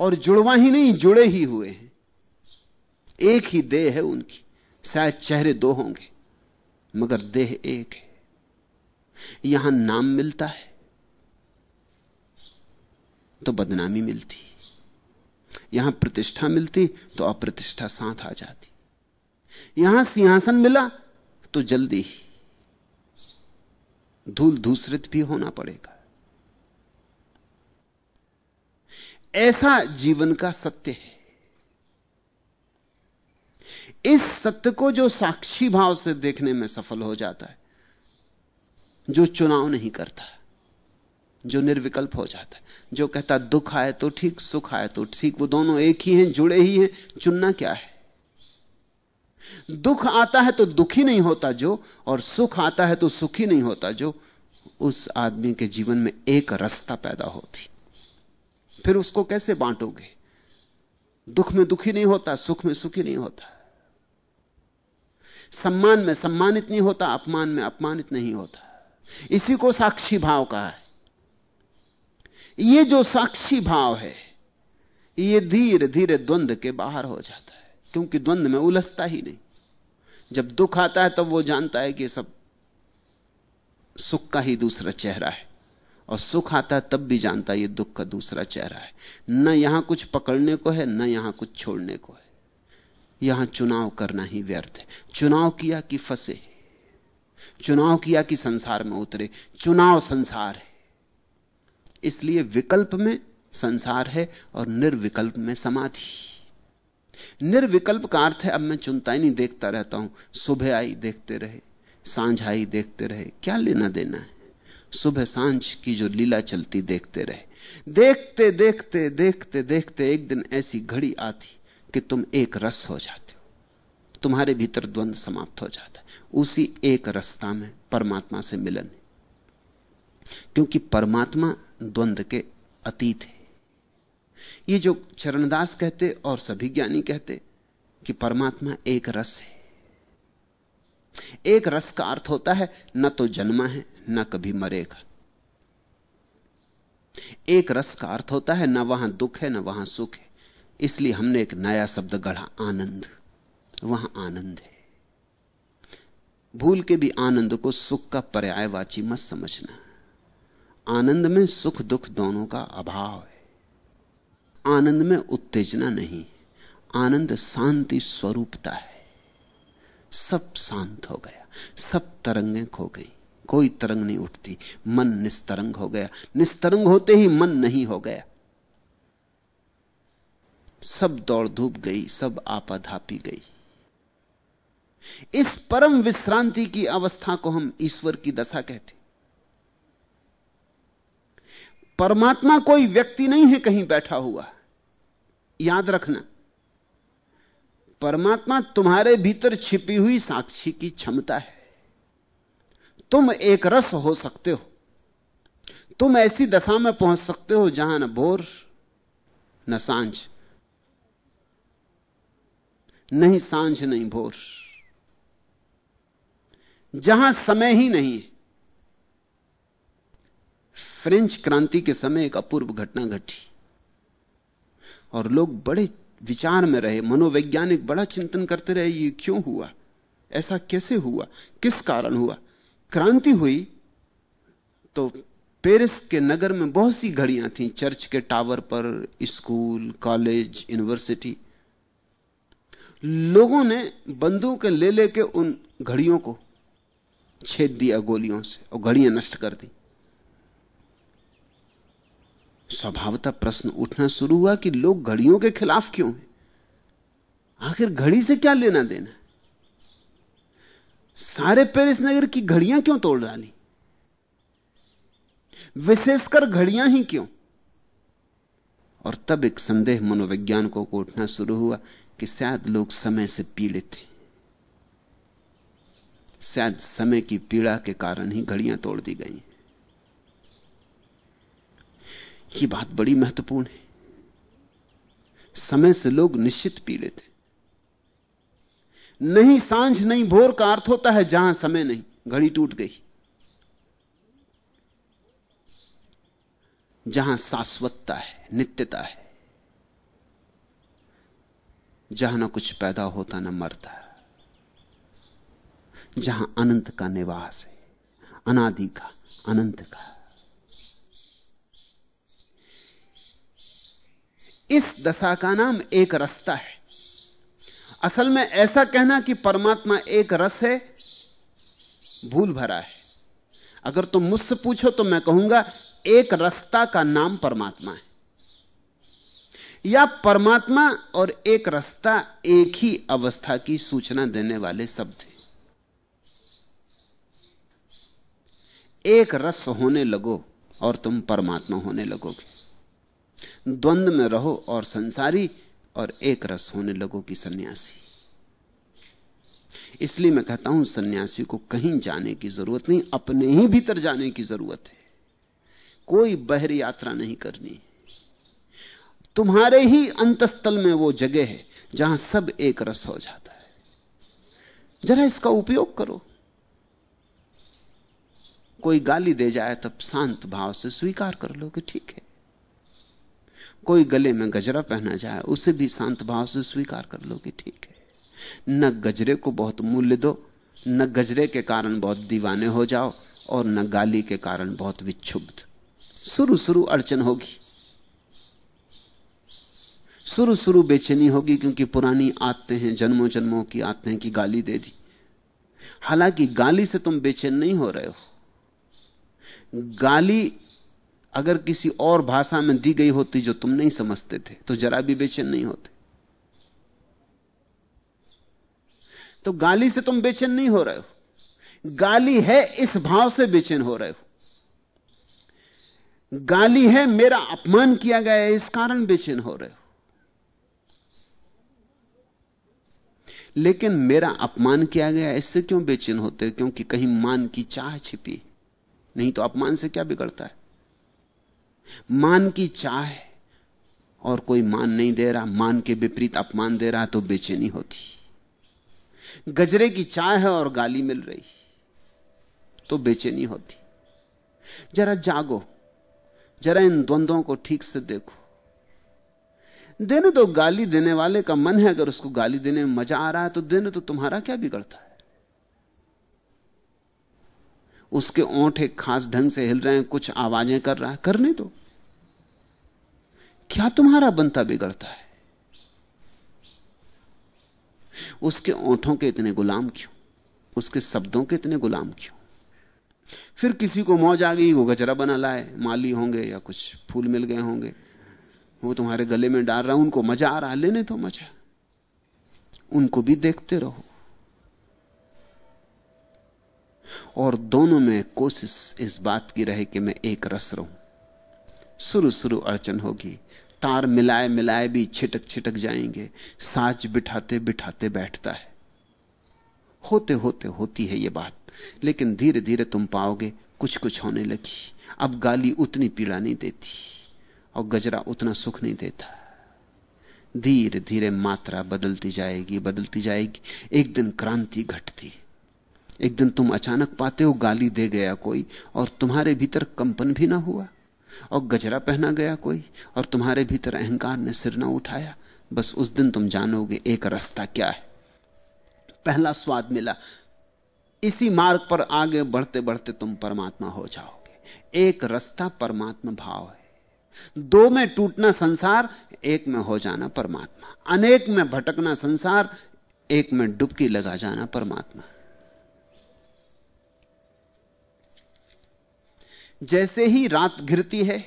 और जुड़वा ही नहीं, जुड़े ही हुए हैं। एक ही देह है उनकी, शायद चेहरे दो होंगे, मगर देह एक है। यहाँ नाम मिलता है तो बदनामी मिलती। यहाँ प्रतिष्ठा मिलती तो अप्रतिष्ठा साथ आ जाती। यहाँ सिंहासन मिला तो जल्दी ही धूल धूसरित भी होना पड़ेगा। ऐसा जीवन का सत्य है। इस सत्य को जो साक्षी भाव से देखने में सफल हो जाता है, जो चुनाव नहीं करता। जो निर्विकल्प हो जाता है। जो कहता, दुख आए तो ठीक, सुख आए तो ठीक। वो दोनों एक ही हैं, जुड़े ही हैं। चुनना क्या है? दुख आता है तो दुखी नहीं होता जो, और सुख आता है तो सुखी नहीं होता जो। उस आदमी के जीवन में एक रास्ता पैदा होती। फिर उसको कैसे बांटोगे? दुख में दुखी नहीं होता, सुख में सुखी नहीं होता। सम्मान में सम्मानित नहीं होता, अपमान में अपमानित नहीं होता। इसी को साक्षी भाव कहा है। यह जो साक्षी भाव है यह धीरे धीरे द्वंद के बाहर हो जाता है, क्योंकि द्वंद में उलझता ही नहीं। जब दुख आता है, तब वो जानता है कि सब सुख का ही दूसरा चेहरा है, और सुख आता है, तब भी जानता है ये दुख का दूसरा चेहरा है। न यहाँ कुछ पकड़ने को है, न यहाँ कुछ छोड़ने को है। यहाँ चुनाव करना ही व्यर्थ है। चुनाव किया कि फंसे चुनाव किया कि संसार में उतरे, चुनाव संसार है। इसलिए विकल्प में संसार है और निर्विकल्प में समाधि। निर्विकल्प का अर्थ है, अब मैं चुनता ही नहीं देखता रहता हूँ, सुबह आई देखते रहे, साँझ आई देखते रहे, क्या लेना देना है? सुबह साँझ की जो लीला चलती देखते रहे। देखते देखते देखते देखते एक दिन ऐसी घड़ी आती कि तुम एक रस हो जाते हो। तुम्हारे भीतर द्वंद समाप्त हो जाता है। उसी एक रस्ता में परमात्मा से मिलन क्योंकि परमात्मा द्वंद के अतीत है। ये जो चरणदास कहते और सभी ज्ञानी कहते कि परमात्मा एक रस है। एक रस का अर्थ होता है, न तो जन्मा है, न कभी मरेगा। एक रस का अर्थ होता है, न वहाँ दुख है, न वहाँ सुख है। इसलिए हमने एक नया शब्द गढ़ा, आनंद। वहाँ आनंद है। भूल के भी आनंद को सुख का पर्यायवाची मत समझना। आनंद में सुख दुख दोनों का अभाव है। आनंद में उत्तेजना नहीं, आनंद शांति स्वरूपता है। सब शांत हो गया, सब तरंगें खो गई, कोई तरंग नहीं उठती, मन निस्तरंग हो गया, निस्तरंग होते ही मन नहीं हो गया। सब दौड़ धूप गई, सब आपाधापी गई। इस परम विश्रांति की अवस्था को हम ईश्वर की दशा कहते परमात्मा कोई व्यक्ति नहीं है कहीं बैठा हुआ। याद रखना, परमात्मा तुम्हारे भीतर छिपी हुई साक्षी की क्षमता है। तुम एक रस हो सकते हो, तुम ऐसी दशा में पहुँच सकते हो जहाँ न भोर, न साँझ, नहीं साँझ, नहीं भोर। जहाँ समय ही नहीं फ्रेंच क्रांति के समय एक अपूर्व घटना घटी। और लोग बड़े विचार में रहे, मनोवैज्ञानिक बड़ा चिंतन करते रहे, ये क्यों हुआ? ऐसा कैसे हुआ? किस कारण हुआ? क्रांति हुई तो पेरिस के नगर में बहुत सी घड़ियाँ थीं, चर्च के टावर पर, स्कूल, कॉलेज, यूनिवर्सिटी। लोगों ने बंदूक ले लेके उन घड़ियों को छेद दिया, गोलियों से, और घड़ियाँ नष्ट कर दी। स्वभावतः प्रश्न उठना शुरू हुआ कि लोग घड़ियों के खिलाफ क्यों हैं? आखिर घड़ी से क्या लेना देना? सारे पेरिस नगर की घड़ियाँ क्यों तोड़ डाली? विशेषकर घड़ियाँ ही क्यों? और तब एक संदेह मनोवैज्ञानिकों को उठना शुरू हुआ कि शायद लोग समय से पीड़ित थे शायद समय की पीड़ा के कारण ही घड़ियाँ तोड़ दी गई ये बात बड़ी महत्वपूर्ण है। समय से लोग निश्चित पीड़ित हैं। नहीं साँझ, नहीं भोर का अर्थ होता है जहाँ समय नहीं, घड़ी टूट गई। जहाँ शाश्वतता है, नित्यता है, जहाँ ना कुछ पैदा होता, ना मरता, जहाँ अनंत का निवास है, अनादि का, अनंत का। इस दशा का नाम एक रास्ता है। असल में ऐसा कहना कि परमात्मा एक रस है, भूल भरा है। अगर तुम मुझसे पूछो तो मैं कहूँगा, एक रस्ता का नाम परमात्मा है। या परमात्मा और एक रस्ता एक ही अवस्था की सूचना देने वाले शब्द हैं। एक रस होने लगो और तुम परमात्मा होने लगोगे। द्वंद्व में रहो और संसारी और एक रस होने लगो कि सन्यासी। इसलिए मैं कहता हूँ, सन्यासी को कहीं जाने की ज़रूरत नहीं, अपने ही भीतर जाने की ज़रूरत है। कोई बहर यात्रा नहीं करनी। तुम्हारे ही अंतस्थल में वो जगह है जहाँ सब एक रस हो जाता है। जरा इसका उपयोग करो। कोई गाली दे जाए तब शांत भाव से स्वीकार कर लो कि ठीक है। कोई गले में गजरा पहना जाए, उसे भी शांत भाव से स्वीकार कर लो कि ठीक है। न गजरे को बहुत मूल्य दो, न गजरे के कारण बहुत दीवाने हो जाओ, और न गाली के कारण बहुत विक्षुब्ध। शुरू शुरू अड़चन होगी। शुरू शुरू बेचैनी होगी, क्योंकि पुरानी आते हैं जन्मों जन्मों की आते हैं कि गाली दे दी। हालाँकि गाली से तुम बेचैन नहीं हो रहे हो। गाली अगर किसी और भाषा में दी गई होती जो तुम नहीं समझते थे तो जरा भी बेचैन नहीं होते। तो गाली से तुम बेचैन नहीं हो रहे हो। गाली है, इस भाव से बेचैन हो रहे हो। गाली है, मेरा अपमान किया गया है, इस कारण बेचैन हो रहे हो। लेकिन मेरा अपमान किया गया, इससे क्यों बेचैन होते क्योंकि कहीं मान की चाह छिपी। नहीं तो अपमान से क्या बिगड़ता है? मान की चाह और कोई मान नहीं दे रहा, मान के विपरीत अपमान दे रहा तो बेचैनी होती। गजरे की चाह है और गाली मिल रही तो बेचैनी होती। जरा जागो, जरा इन द्वंद्वों को ठीक से देखो। देने तो गाली देने वाले का मन है, अगर उसको गाली देने में मज़ा आ रहा है तो देने तो तुम्हारा क्या बिगड़ता है? उसके ओंठ एक खास ढंग से हिल रहे हैं, कुछ आवाज़ें कर रहा है। करने दो। क्या तुम्हारा बनता बिगड़ता है? उसके ओंठों के इतने गुलाम क्यों? उसके शब्दों के इतने गुलाम क्यों? फिर किसी को मौज आ गई, वो गजरा बना लाए, माली होंगे या कुछ फूल मिल गए होंगे। वो तुम्हारे गले में डाल रहा उनको मज़ा आ रहा लेने तो मज़ा। उनको भी देखते रहो। और दोनों में कोशिश इस बात की रहे कि मैं एक रस रहूँ। शुरू शुरू अड़चन होगी। तार मिलाए मिलाए भी छिटक छिटक जाएँगे। साज बिठाते बिठाते बैठता है। होते होते होती है यह बात, लेकिन धीरे धीरे तुम पाओगे कुछ कुछ होने लगी। अब गाली उतनी पीड़ा नहीं देती और गजरा उतना सुख नहीं देता। धीरे धीरे मात्रा बदलती जाएगी बदलती जाएगी। एक दिन क्रांति घटती। एक दिन तुम अचानक पाते हो गाली दे गया कोई और तुम्हारे भीतर कंपन भी ना हुआ और गजरा पहना गया कोई और तुम्हारे भीतर अहंकार ने सिर ना उठाया। बस उस दिन तुम जानोगे एक रास्ता क्या है। पहला स्वाद मिला। इसी मार्ग पर आगे बढ़ते बढ़ते तुम परमात्मा हो जाओगे। एक रास्ता परमात्मा भाव है। दो में टूटना संसार, एक में हो जाना परमात्मा। अनेक में भटकना संसार, एक में डुबकी लगा जाना परमात्मा। जैसे ही रात घिरती है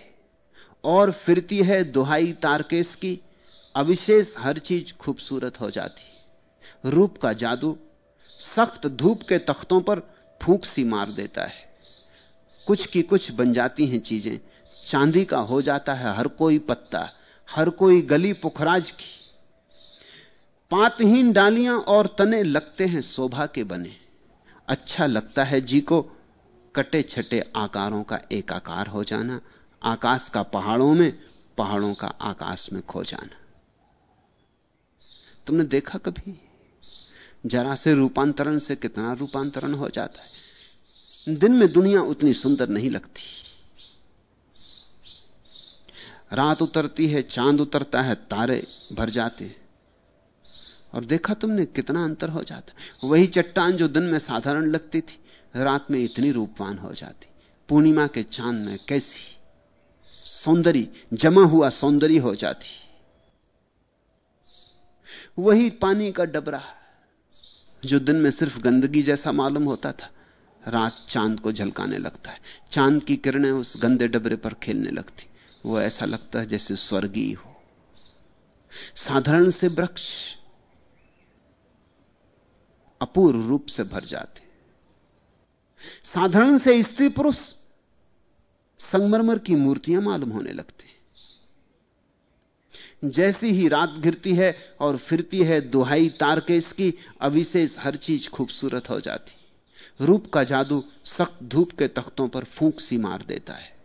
और फिरती है दुहाई तारकेश की, अविशेष हर चीज़ खूबसूरत हो जाती। रूप का जादू सख्त धूप के तख्तों पर फूक सी मार देता है। कुछ की कुछ बन जाती हैं चीज़ें। चांदी का हो जाता है हर कोई पत्ता, हर कोई गली पुखराज की। पातहीन डालियाँ और तने लगते हैं शोभा के बने। अच्छा लगता है जी को कटे छटे आकारों का एक आकार हो जाना, आकाश का पहाड़ों में, पहाड़ों का आकाश में खो जाना। तुमने देखा कभी? जरा से रूपांतरण से कितना रूपांतरण हो जाता है। दिन में दुनिया उतनी सुंदर नहीं लगती। रात उतरती है, चाँद उतरता है, तारे भर जाते हैं। और देखा तुमने कितना अंतर हो जाता वही चट्टान जो दिन में साधारण लगती थी। रात में इतनी रूपवान हो जाती। पूर्णिमा के चाँद में कैसी सौंदर्य, जमा हुआ सौंदर्य हो जाती। वही पानी का डबरा जो दिन में सिर्फ़ गंदगी जैसा मालूम होता था, रात चाँद को झलकाने लगता है। चाँद की किरणें उस गंदे डबरे पर खेलने लगती। वो ऐसा लगता है जैसे स्वर्गीय हो। साधारण से वृक्ष अपूर्व रूप से भर जाते। साधारण से स्त्री पुरुष संगमरमर की मूर्तियाँ मालूम होने लगते हैं। जैसी ही रात गिरती है और फिरती है दुहाई तार के इसकी, अविशेष हर चीज़ खूबसूरत हो जाती। रूप का जादू सख्त धूप के तख्तों पर फूंक सी मार देता है।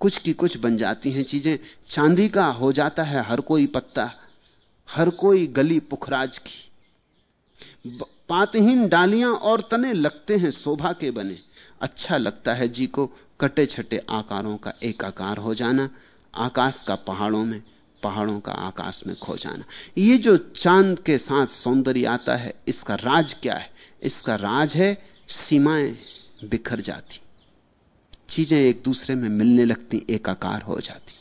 कुछ की कुछ बन जाती हैं चीज़ें, चांदी का हो जाता है हर कोई पत्ता, हर कोई गली पुखराज की। पातहीन डालियाँ और तने लगते हैं, शोभा के बने। अच्छा लगता है जी को कटे छटे आकारों का एक आकार हो जाना, आकाश का पहाड़ों में, पहाड़ों का आकाश में खो जाना। ये जो चाँद के साथ सौंदर्य आता है, इसका राज क्या है? इसका राज है, सीमाएँ बिखर जाती। चीज़ें एक दूसरे में मिलने लगती, एकाकार हो जाती।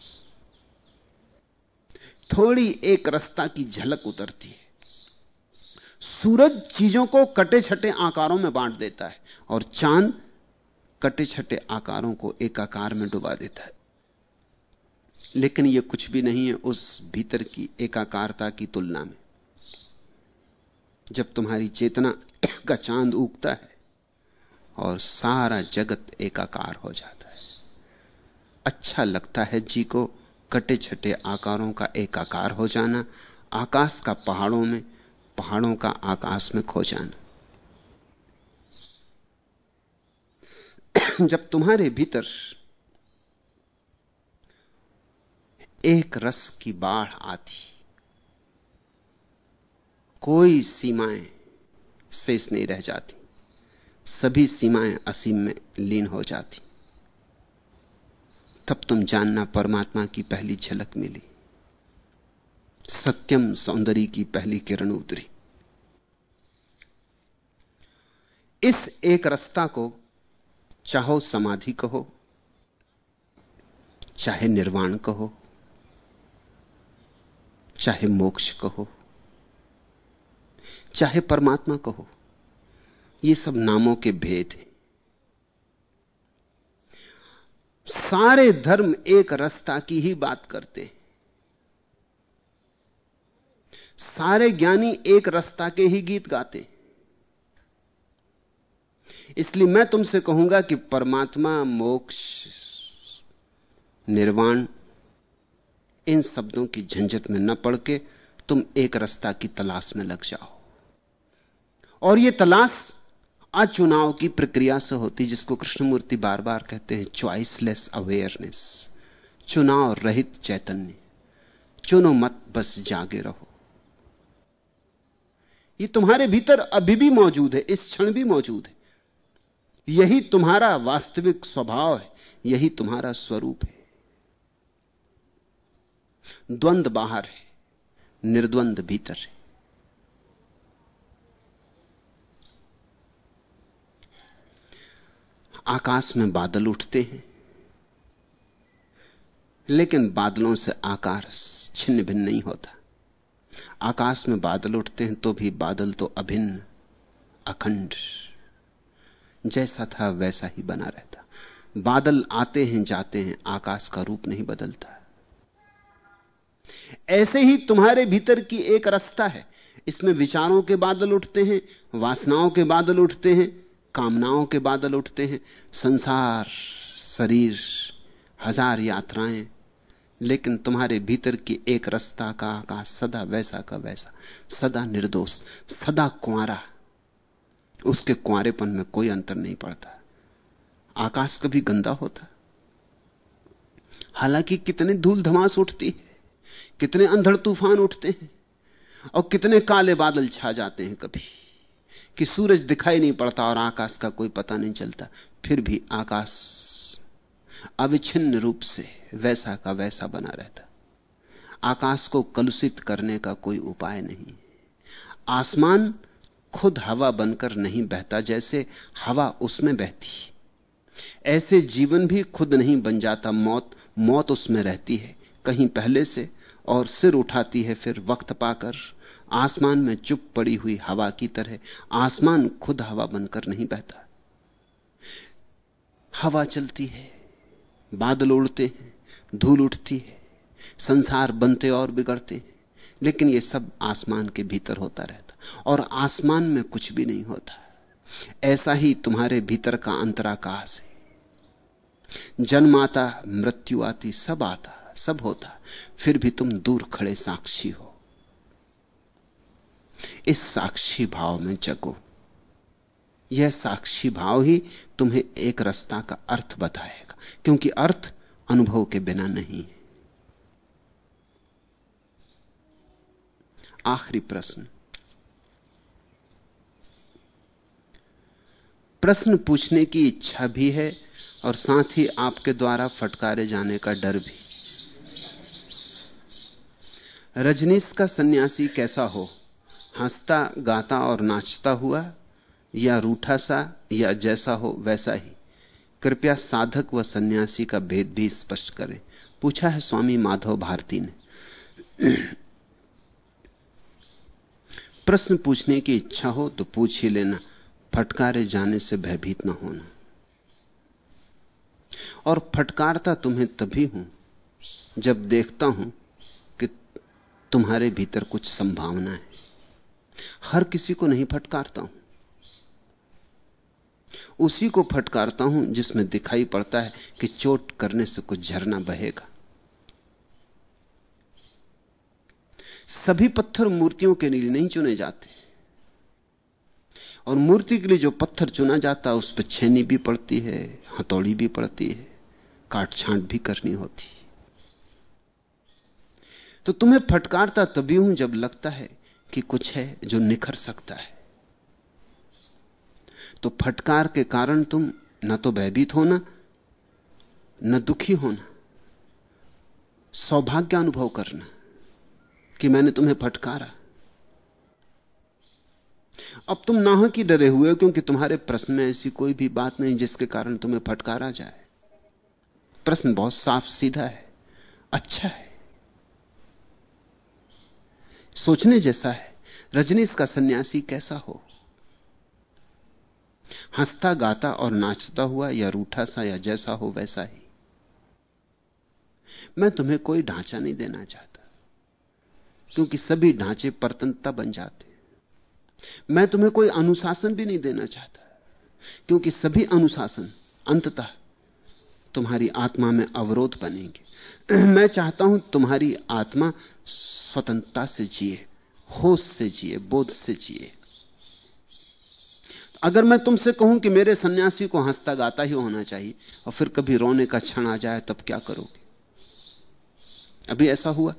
थोड़ी एक रास्ता की झलक उतरती है। सूरज चीज़ों को कटे छटे आकारों में बांट देता है और चाँद कटे छटे आकारों को एक आकार में डुबा देता है। लेकिन यह कुछ भी नहीं है उस भीतर की एकाकारता की तुलना में। जब तुम्हारी चेतना का चाँद उगता है और सारा जगत एकाकार हो जाता है अच्छा लगता है जी को कटे छटे आकारों का एकाकार हो जाना, आकाश का पहाड़ों में पहाड़ों का आकाश में खो जाना। जब तुम्हारे भीतर एक रस की बाढ़ आती, कोई सीमाएँ शेष नहीं रह जाती। सभी सीमाएँ असीम में लीन हो जाती। तब तुम जानना परमात्मा की पहली झलक मिली। सत्यम सौंदर्य की पहली किरण उतरी। इस एक रास्ता को चाहो समाधि कहो, चाहे निर्वाण कहो, चाहे मोक्ष कहो, चाहे परमात्मा कहो, ये सब नामों के भेद हैं। सारे धर्म एक रास्ता की ही बात करते हैं। सारे ज्ञानी एक रास्ता के ही गीत गाते। इसलिए मैं तुमसे कहूँगा कि परमात्मा, मोक्ष, निर्वाण, इन शब्दों की झंझट में न पड़ के तुम एक रास्ता की तलाश में लग जाओ। और यह तलाश अचुनाव की प्रक्रिया से होती जिसको कृष्णमूर्ति बार बार कहते हैं च्वाइसलेस अवेयरनेस चुनाव रहित चैतन्य। चुनो मत, बस जागे रहो। ये तुम्हारे भीतर अभी भी मौजूद है, इस क्षण भी मौजूद है। यही तुम्हारा वास्तविक स्वभाव है, यही तुम्हारा स्वरूप है। द्वंद बाहर है, निर्द्वंद भीतर है। आकाश में बादल उठते हैं, लेकिन बादलों से आकार छिन्न भिन्न नहीं होता। आकाश में बादल उठते हैं तो भी बादल तो अभिन्न, अखंड। जैसा था, वैसा ही बना रहता। बादल आते हैं, जाते हैं, आकाश का रूप नहीं बदलता। ऐसे ही तुम्हारे भीतर की एक रास्ता है। इसमें विचारों के बादल उठते हैं, वासनाओं के बादल उठते हैं, कामनाओं के बादल उठते हैं। संसार, शरीर, हज़ार यात्राएँ लेकिन तुम्हारे भीतर की एक रस्ता का आकाश सदा वैसा का वैसा, सदा निर्दोष, सदा कुआरा उसके कुआरेपन में कोई अंतर नहीं पड़ता। आकाश कभी गंदा होता। हालाँकि कितने धूल धमास उठती है, कितने अंधड़ तूफ़ान उठते हैं, और कितने काले बादल छा जाते हैं कभी, कि सूरज दिखाई नहीं पड़ता और आकाश का कोई पता नहीं चलता, फिर भी आकाश अविच्छिन्न रूप से वैसा का वैसा बना रहता। आकाश को कलुषित करने का कोई उपाय नहीं। आसमान खुद हवा बनकर नहीं बहता जैसे हवा उसमें बहती। ऐसे जीवन भी खुद नहीं बन जाता। मौत मौत उसमें रहती है। कहीं पहले से और सिर उठाती है फिर वक्त पाकर। आसमान में चुप पड़ी हुई हवा की तरह आसमान खुद हवा बनकर नहीं बहता। हवा चलती है। बादल उड़ते हैं, धूल उठती है, संसार बनते और बिगड़ते हैं, लेकिन यह सब आसमान के भीतर होता रहता और आसमान में कुछ भी नहीं होता। ऐसा ही तुम्हारे भीतर का अंतराकाश है। जन्म आता मृत्यु आती, सब आता, सब होता, फिर भी तुम दूर खड़े साक्षी हो। इस साक्षी भाव में जगो। यह साक्षी भाव ही तुम्हें एक रास्ता का अर्थ बताएगा, क्योंकि अर्थ अनुभव के बिना नहीं है। आखिरी प्रश्न। प्रश्न पूछने की इच्छा भी है और साथ ही आपके द्वारा फटकारे जाने का डर भी। रजनीश का सन्यासी कैसा हो? हंसता, गाता और नाचता हुआ या रूठा सा या जैसा हो वैसा ही। कृपया साधक व सन्यासी का भेद भी स्पष्ट करें। पूछा है स्वामी माधव भारती ने। प्रश्न पूछने की इच्छा हो तो पूछ ही लेना। फटकारे जाने से भयभीत न होना। और फटकारता तुम्हें तभी हूँ जब देखता हूँ कि तुम्हारे भीतर कुछ संभावना है। हर किसी को नहीं फटकारता हूँ। उसी को फटकारता हूँ जिसमें दिखाई पड़ता है कि चोट करने से कुछ झरना बहेगा। सभी पत्थर मूर्तियों के लिए नहीं चुने जाते। और मूर्ति के लिए जो पत्थर चुना जाता है उस पर छेनी भी पड़ती है, हथौड़ी भी पड़ती है काट छांट भी करनी होती। तो तुम्हें फटकारता तभी हूँ जब लगता है कि कुछ है जो निखर सकता है। तो फटकार के कारण तुम न तो भयभीत होना, न दुखी होना, सौभाग्य अनुभव करना कि मैंने तुम्हें फटकारा। अब तुम नाह की डरे हुए हो क्योंकि तुम्हारे प्रश्न में ऐसी कोई भी बात नहीं जिसके कारण तुम्हें फटकारा जाए। प्रश्न बहुत साफ़ सीधा है अच्छा है। सोचने जैसा है, रजनीश का सन्यासी कैसा हो? हंसता गाता और नाचता हुआ या रूठा सा या जैसा हो वैसा ही। मैं तुम्हें कोई ढांचा नहीं देना चाहता, क्योंकि सभी ढांचे परतंत्रता बन जाते मैं तुम्हें कोई अनुशासन भी नहीं देना चाहता, क्योंकि सभी अनुशासन अंततः तुम्हारी आत्मा में अवरोध बनेंगे। मैं चाहता हूँ तुम्हारी आत्मा स्वतंत्रता से जिए, होश से जिए, बोध से जिए अगर मैं तुमसे कहूँ कि मेरे सन्यासी को हंसता गाता ही होना चाहिए, और फिर कभी रोने का क्षण आ जाए, तब क्या करोगे? अभी ऐसा हुआ?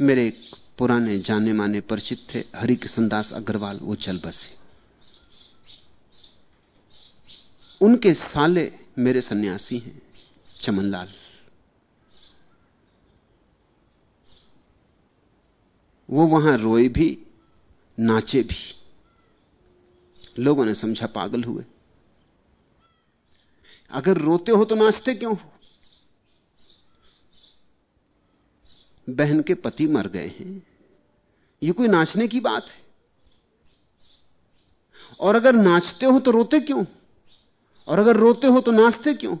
मेरे एक पुराने जाने माने परिचित थे हरि किशन दास अग्रवाल, वो चल बसे। उनके साले मेरे सन्यासी हैं, चमनलाल। वो वहाँ रोए भी नाचे भी। लोगों ने समझा पागल हुए। अगर रोते हो तो नाचते क्यों हो? बहन के पति मर गए हैं। यह कोई नाचने की बात है? और अगर नाचते हो तो रोते क्यों? और अगर रोते हो तो नाचते क्यों?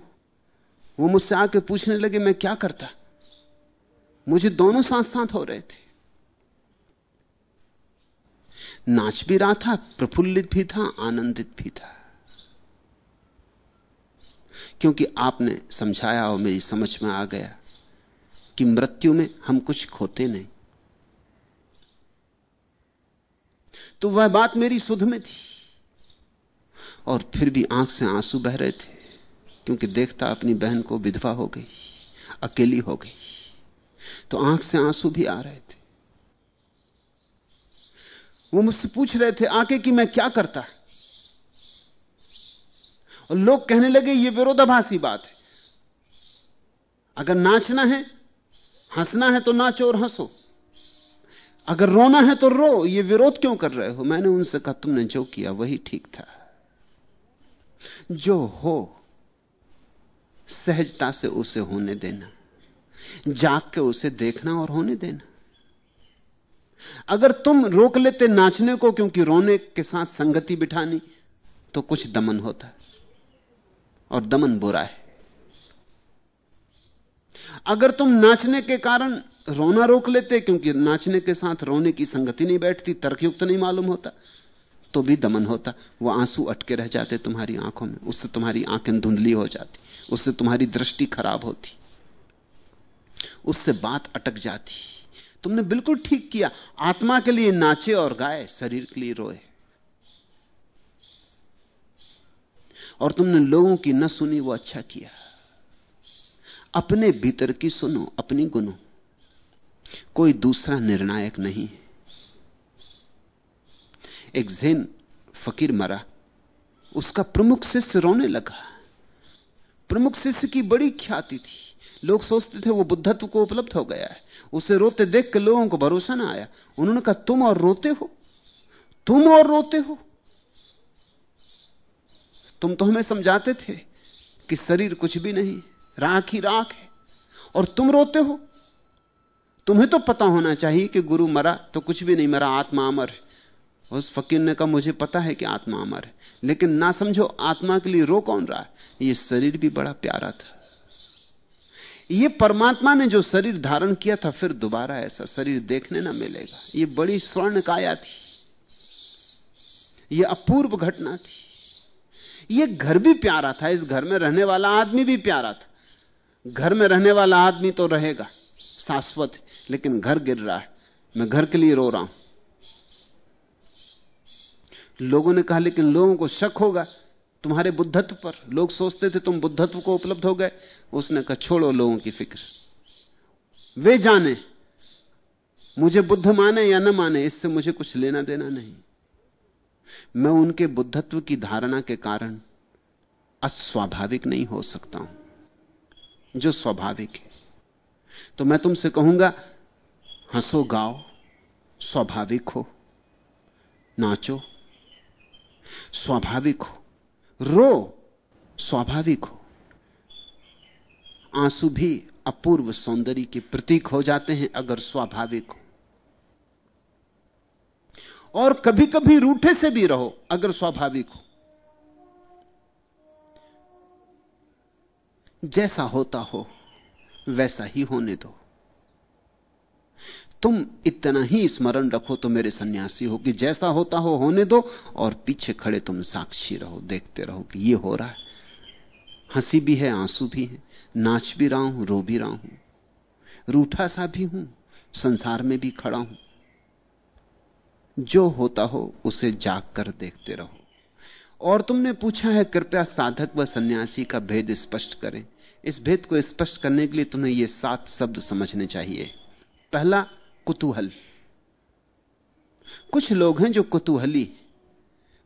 वो मुझसे आके पूछने लगे, मैं क्या करता? मुझे दोनों साथ साथ हो रहे थे। नाच भी रहा था, प्रफुल्लित भी था, आनंदित भी था। क्योंकि आपने समझाया और मेरी समझ में आ गया कि मृत्यु में हम कुछ खोते नहीं। तो वह बात मेरी सुध में थी और फिर भी आँख से आँसू बह रहे थे, क्योंकि देखता अपनी बहन को विधवा हो गई, अकेली हो गई। तो आँख से आँसू भी आ रहे थे। वो मुझसे पूछ रहे थे आके कि मैं क्या करता और लोग कहने लगे, ये विरोधाभासी बात है। अगर नाचना है, हंसना है तो नाचो और हंसो। अगर रोना है तो रो, ये विरोध क्यों कर रहे हो? मैंने उनसे कहा, तुमने जो किया वही ठीक था। जो हो, सहजता से उसे होने देना। जाग के उसे देखना और होने देना। अगर तुम रोक लेते नाचने को क्योंकि रोने के साथ संगति बिठानी तो कुछ दमन होता और दमन बुरा है। अगर तुम नाचने के कारण रोना रोक लेते क्योंकि नाचने के साथ रोने की संगति नहीं बैठती, तर्कयुक्त नहीं मालूम होता तो भी दमन होता। वो आँसू अटके रह जाते तुम्हारी आँखों में, उससे तुम्हारी आँखें धुंधली हो जाती, उससे तुम्हारी दृष्टि खराब होती, उससे बात अटक जाती। तुमने बिल्कुल ठीक किया। आत्मा के लिए नाचे और गाए, शरीर के लिए रोए। और तुमने लोगों की न सुनी, वो अच्छा किया। अपने भीतर की सुनो, अपनी गुनो। कोई दूसरा निर्णायक नहीं है। एक जैन फकीर मरा। उसका प्रमुख शिष्य रोने लगा। प्रमुख शिष्य की बड़ी ख्याति थी। लोग सोचते थे वो बुद्धत्व को उपलब्ध हो गया है। उसे रोते देख के लोगों को भरोसा ना आया। उन्होंने कहा, तुम और रोते हो। तुम और रोते हो। तुम तो हमें समझाते थे कि शरीर कुछ भी नहीं, राख ही राख है। और तुम रोते हो। तुम्हें तो पता होना चाहिए कि गुरु मरा तो कुछ भी नहीं, मरा आत्मा अमर है। उस फकीर ने कहा, मुझे पता है कि आत्मा अमर है। लेकिन ना समझो आत्मा के लिए रो कौन रहा है। ये शरीर भी बड़ा प्यारा था। ये परमात्मा ने जो शरीर धारण किया था, फिर दोबारा ऐसा शरीर देखने ना मिलेगा। ये बड़ी स्वर्ण काया थी। ये अपूर्व घटना थी। ये घर भी प्यारा था। इस घर में रहने वाला आदमी भी प्यारा था। घर में रहने वाला आदमी तो रहेगा, शाश्वत लेकिन घर गिर रहा है। मैं घर के लिए रो रहा हूँ। लोगों ने कहा, लेकिन लोगों को शक होगा तुम्हारे बुद्धत्व पर। लोग सोचते थे तुम बुद्धत्व को उपलब्ध हो गए। उसने कहा, छोड़ो लोगों की फ़िक्र। वे जाने, मुझे बुद्ध माने या न माने, इससे मुझे कुछ लेना देना नहीं। मैं उनके बुद्धत्व की धारणा के कारण अस्वाभाविक नहीं हो सकता हूँ। जो स्वाभाविक है। तो मैं तुमसे कहूँगा, हंसो, गाओ, स्वाभाविक हो, नाचो, स्वाभाविक हो। रो, स्वाभाविक हो। आँसू भी अपूर्व सौंदर्य के प्रतीक हो जाते हैं अगर स्वाभाविक हो। और कभी कभी रूठे से भी रहो अगर स्वाभाविक हो। जैसा होता हो, वैसा ही होने दो। तुम इतना ही स्मरण रखो तो मेरे सन्यासी हो कि जैसा होता हो होने दो और पीछे खड़े तुम साक्षी रहो, देखते रहो कि ये हो रहा है। हँसी भी है, आँसू भी है, नाच भी रहा हूँ, रो भी रहा हूँ, रूठा सा भी हूँ, संसार में भी खड़ा हूँ। जो होता हो उसे जाग कर देखते रहो। और तुमने पूछा है, कृपया साधक व सन्यासी का भेद स्पष्ट करें। इस भेद को स्पष्ट करने के लिए तुम्हें यह सात शब्द समझने चाहिए। पहला कुतूहल। कुछ लोग हैं जो कुतूहली।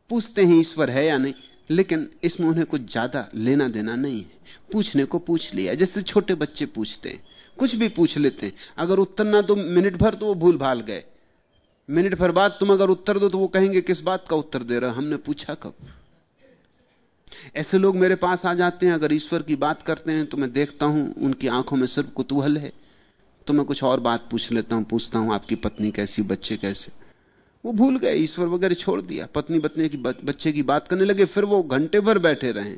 पूछते हैं ईश्वर है या नहीं, लेकिन इसमें उन्हें कुछ ज़्यादा लेना देना नहीं है। पूछने को पूछ लिया, जैसे छोटे बच्चे पूछते हैं। कुछ भी पूछ लेते हैं। अगर उत्तर ना दो, मिनट भर तो वो भूल भाल गए। मिनट भर बाद तुम अगर उत्तर दो तो वो कहेंगे, किस बात का उत्तर दे रहा हमने पूछा कब? ऐसे लोग मेरे पास आ जाते हैं। अगर ईश्वर की बात करते हैं तो मैं देखता हूँ उनकी आँखों में सिर्फ़ कुतूहल है। तो मैं कुछ और बात पूछ लेता हूँ, पूछता हूँ, आपकी पत्नी कैसी, बच्चे कैसे? वो भूल गए, ईश्वर वगैरह छोड़ दिया। पत्नी बत्नी की बच्चे की बात करने लगे, फिर वो घंटे भर बैठे रहे।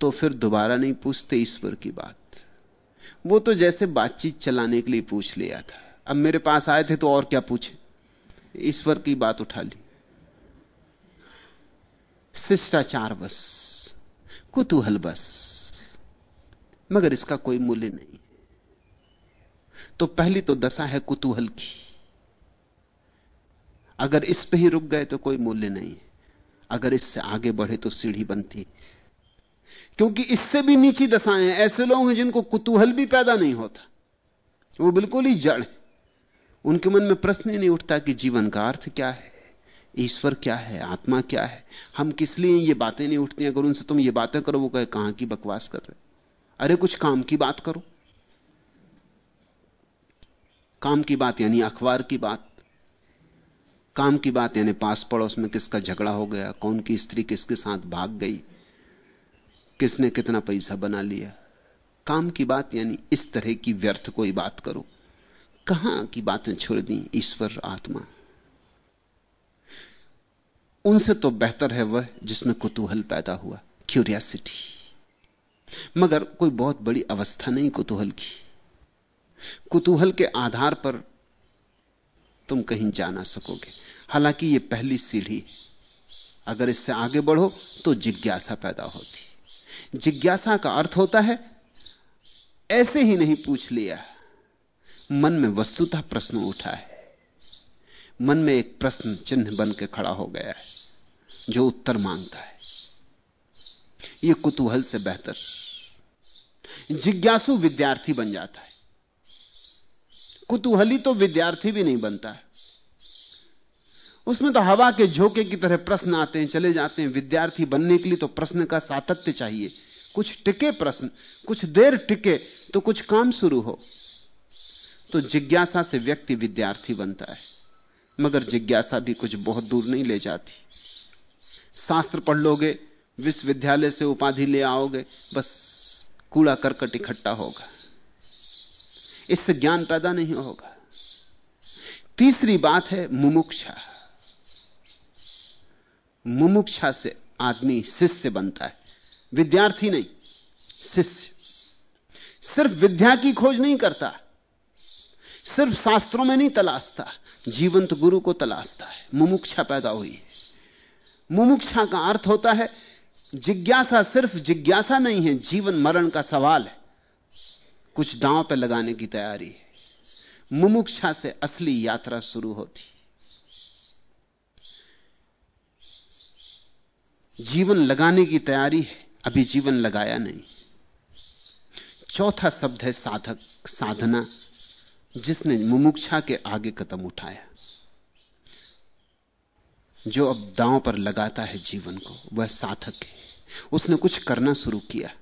तो फिर दोबारा नहीं पूछते ईश्वर की बात। वो तो जैसे बातचीत चलाने के लिए पूछ लिया था। अब मेरे पास आए थे तो और क्या पूछे? ईश्वर की बात उठा ली। शिष्टाचार बस, कुतूहल बस, मगर इसका कोई मूल्य नहीं। तो पहली तो दशा है कुतूहल की। अगर इस पे ही रुक गए तो कोई मूल्य नहीं अगर इससे आगे बढ़े तो सीढ़ी बनती क्योंकि इससे भी नीची दशाएँ ऐसे लोग हैं जिनको कुतूहल भी पैदा नहीं होता। वो बिल्कुल ही जड़ है। उनके मन में प्रश्न ही नहीं उठता कि जीवन का अर्थ क्या है? ईश्वर क्या है? आत्मा क्या है? हम किस लिए ये बातें नहीं उठती अगर उनसे तुम ये बातें करो, वो कहे, कहाँ की बकवास कर रहे अरे, कुछ काम की बात करो। काम की बात, यानी अखबार की बात। काम की बात, यानी पास पड़ोस में किसका झगड़ा हो गया, कौन की स्त्री किसके साथ भाग गई, किसने कितना पैसा बना लिया। काम की बात, यानी इस तरह की व्यर्थ कोई बात करो। कहाँ की बातें छोड़ दी ईश्वर आत्मा? उनसे तो बेहतर है वह जिसमें कुतूहल पैदा हुआ क्यूरियासिटी मगर कोई बहुत बड़ी अवस्था नहीं कुतूहल की। कुतूहल के आधार पर तुम कहीं जा ना सकोगे। हालाँकि यह पहली सीढ़ी है। अगर इससे आगे बढ़ो तो जिज्ञासा पैदा होती जिज्ञासा का अर्थ होता है, ऐसे ही नहीं पूछ लिया। मन में वस्तुतः प्रश्न उठा है। मन में एक प्रश्न चिन्ह बन के खड़ा हो गया है, जो उत्तर माँगता है। यह कुतूहल से बेहतर। जिज्ञासु विद्यार्थी बन जाता है। कुतूहली तो विद्यार्थी भी नहीं बनता है। उसमें तो हवा के झोंके की तरह प्रश्न आते हैं, चले जाते हैं। विद्यार्थी बनने के लिए तो प्रश्न का सातत्य चाहिए। कुछ टिके प्रश्न, कुछ देर टिके तो कुछ काम शुरू हो। तो जिज्ञासा से व्यक्ति विद्यार्थी बनता है। मगर जिज्ञासा भी कुछ बहुत दूर नहीं ले जाती। शास्त्र पढ़ लोगे, विश्वविद्यालय से उपाधि ले आओगे, बस कूड़ा करकट इकट्ठा होगा। इससे ज्ञान पैदा नहीं होगा। तीसरी बात है मुमुक्षा। मुमुक्षा से आदमी शिष्य बनता है। विद्यार्थी नहीं, शिष्य। सिर्फ़ विद्या की खोज नहीं करता, सिर्फ़ शास्त्रों में नहीं तलाशता, जीवंत गुरु को तलाशता है। मुमुक्षा पैदा हुई है। मुमुक्षा का अर्थ होता है, जिज्ञासा सिर्फ़ जिज्ञासा नहीं है, जीवन मरण का सवाल है। कुछ दांव पर लगाने की तैयारी है। मुमुक्षा से असली यात्रा शुरू होती। जीवन लगाने की तैयारी है, अभी जीवन लगाया नहीं। चौथा शब्द है साधक, साधना, जिसने मुमुक्षा के आगे कदम उठाया। जो अब दांव पर लगाता है जीवन को, वह साधक है। उसने कुछ करना शुरू किया।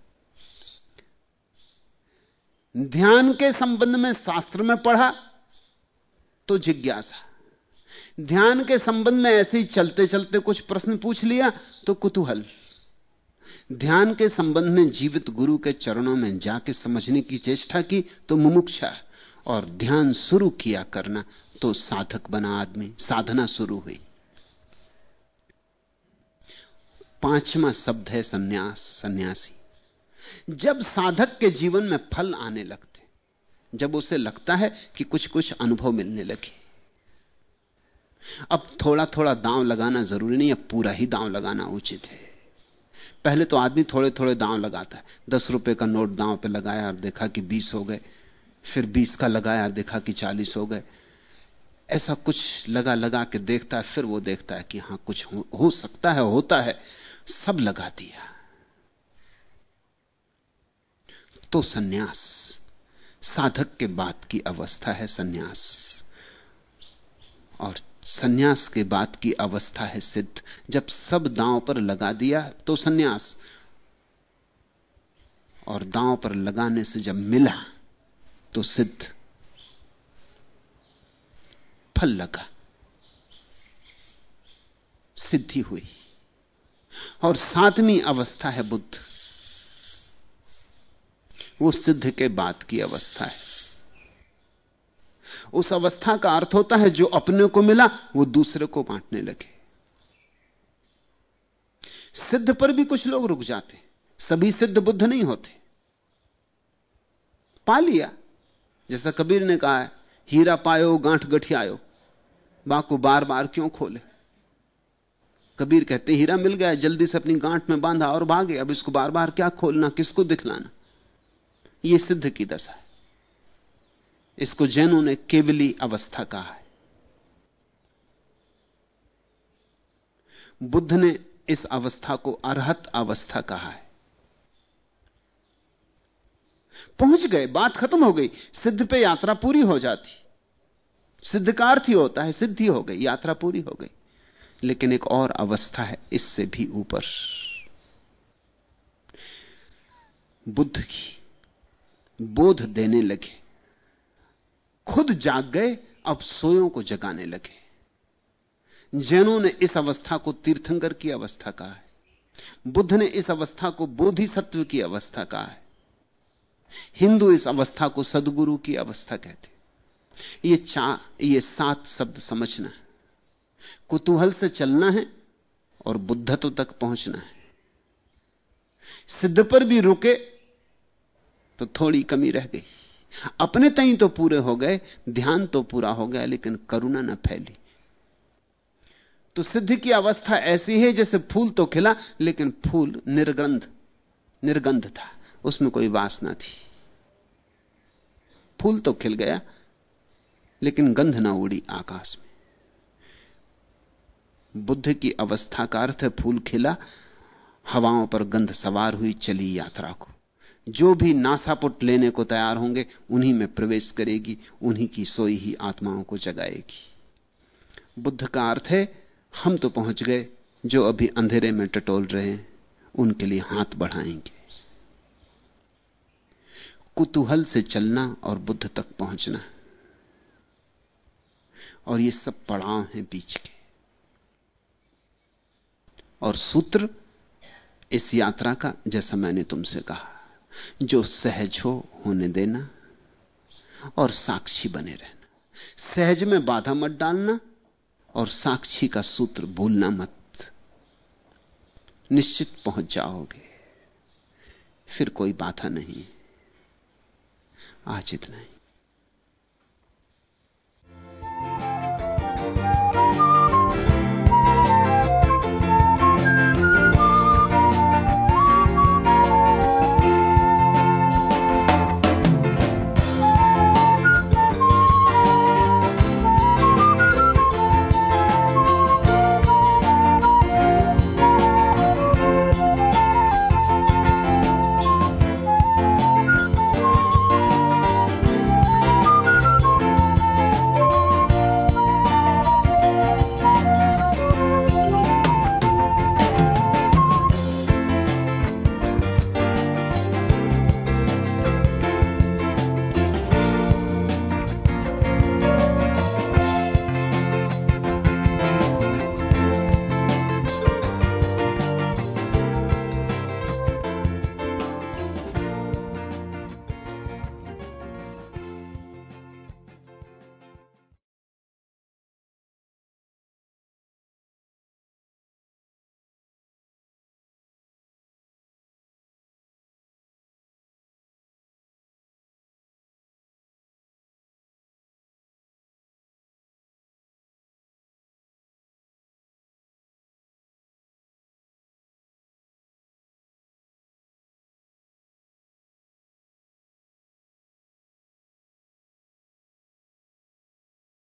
ध्यान के संबंध में शास्त्र में पढ़ा तो जिज्ञासा। ध्यान के संबंध में ऐसे ही चलते चलते कुछ प्रश्न पूछ लिया तो कुतूहल। ध्यान के संबंध में जीवित गुरु के चरणों में जाके समझने की चेष्टा की तो मुमुक्षा और ध्यान शुरू किया करना तो साधक बना आदमी, साधना शुरू हुई। पांचवा शब्द है सन्यास, सन्यासी। जब साधक के जीवन में फल आने लगते जब उसे लगता है कि कुछ कुछ अनुभव मिलने लगे। अब थोड़ा थोड़ा दांव लगाना ज़रूरी नहीं है पूरा ही दांव लगाना उचित है। पहले तो आदमी थोड़े थोड़े दांव लगाता है। दस रुपए का नोट दांव पे लगाया और देखा कि बीस हो गए। फिर बीस का लगाया देखा कि चालीस हो गए। ऐसा कुछ लगा लगा के देखता है फिर वो देखता है कि हाँ कुछ हो, हो सकता है होता है। सब लगा दिया। तो सन्यास। साधक के बाद की अवस्था है सन्यास। और सन्यास के बाद की अवस्था है सिद्ध। जब सब दांव पर लगा दिया तो सन्यास। और दांव पर लगाने से जब मिला तो सिद्ध। फल लगा। सिद्धि हुई। और सातवीं अवस्था है बुद्ध। वो सिद्ध के बाद की अवस्था है। उस अवस्था का अर्थ होता है जो अपने को मिला, वो दूसरे को बांटने लगे। सिद्ध पर भी कुछ लोग रुक जाते, सभी सिद्ध बुद्ध नहीं होते। पा लिया। जैसा कबीर ने कहा है, हीरा पायो, गांठ गठियायो, बाको बार बार क्यों खोले? कबीर कहते, हीरा मिल गया, जल्दी से अपनी गांठ में बांधा और भागे, अब इसको बार बार क्या खोलना, किसको दिखलाना? यह सिद्ध की दशा है। इसको जैनों ने केवली अवस्था कहा है। बुद्ध ने इस अवस्था को अरहत अवस्था कहा है। पहुँच गए, बात खत्म हो गई, सिद्ध पे यात्रा पूरी हो जाती। सिद्ध का अर्थ ही होता है, सिद्धि हो गई, यात्रा पूरी हो गई। लेकिन एक और अवस्था है, इससे भी ऊपर। बुद्ध की। बोध देने लगे। खुद जाग गए, अब सोयों को जगाने लगे। जैनों ने इस अवस्था को तीर्थंकर की अवस्था कहा है। बुद्ध ने इस अवस्था को बोधिसत्व की अवस्था कहा है। हिंदू इस अवस्था को सदगुरु की अवस्था कहते ये चा, ये सात शब्द समझना है। कुतूहल से चलना है और बुद्धत्व तक पहुँचना है। सिद्ध पर भी रुके तो थोड़ी कमी रह गई। अपने तई तो पूरे हो गए, ध्यान तो पूरा हो गया, लेकिन करुणा न फैली। तो सिद्ध की अवस्था ऐसी है जैसे फूल तो खिला, लेकिन फूल निर्गंध निर्गंध था। उसमें कोई वासना थी। फूल तो खिल गया, लेकिन गंध ना उड़ी आकाश में। बुद्ध की अवस्था का अर्थ है फूल खिला, हवाओं पर गंध सवार हुई चली यात्रा को। जो भी नासापुट लेने को तैयार होंगे, उन्हीं में प्रवेश करेगी, उन्हीं की सोई ही आत्माओं को जगाएगी। बुद्ध का अर्थ है, हम तो पहुँच गए, जो अभी अंधेरे में टटोल रहे हैं, उनके लिए हाथ बढ़ाएँगे। कुतूहल से चलना और बुद्ध तक पहुँचना। और ये सब पड़ाव हैं बीच के। और सूत्र इस यात्रा का, जैसा मैंने तुमसे कहा। जो सहज हो होने देना और साक्षी बने रहना। सहज में बाधा मत डालना और साक्षी का सूत्र भूलना मत। निश्चित पहुँच जाओगे, फिर कोई बाधा नहीं। आज इतना ही।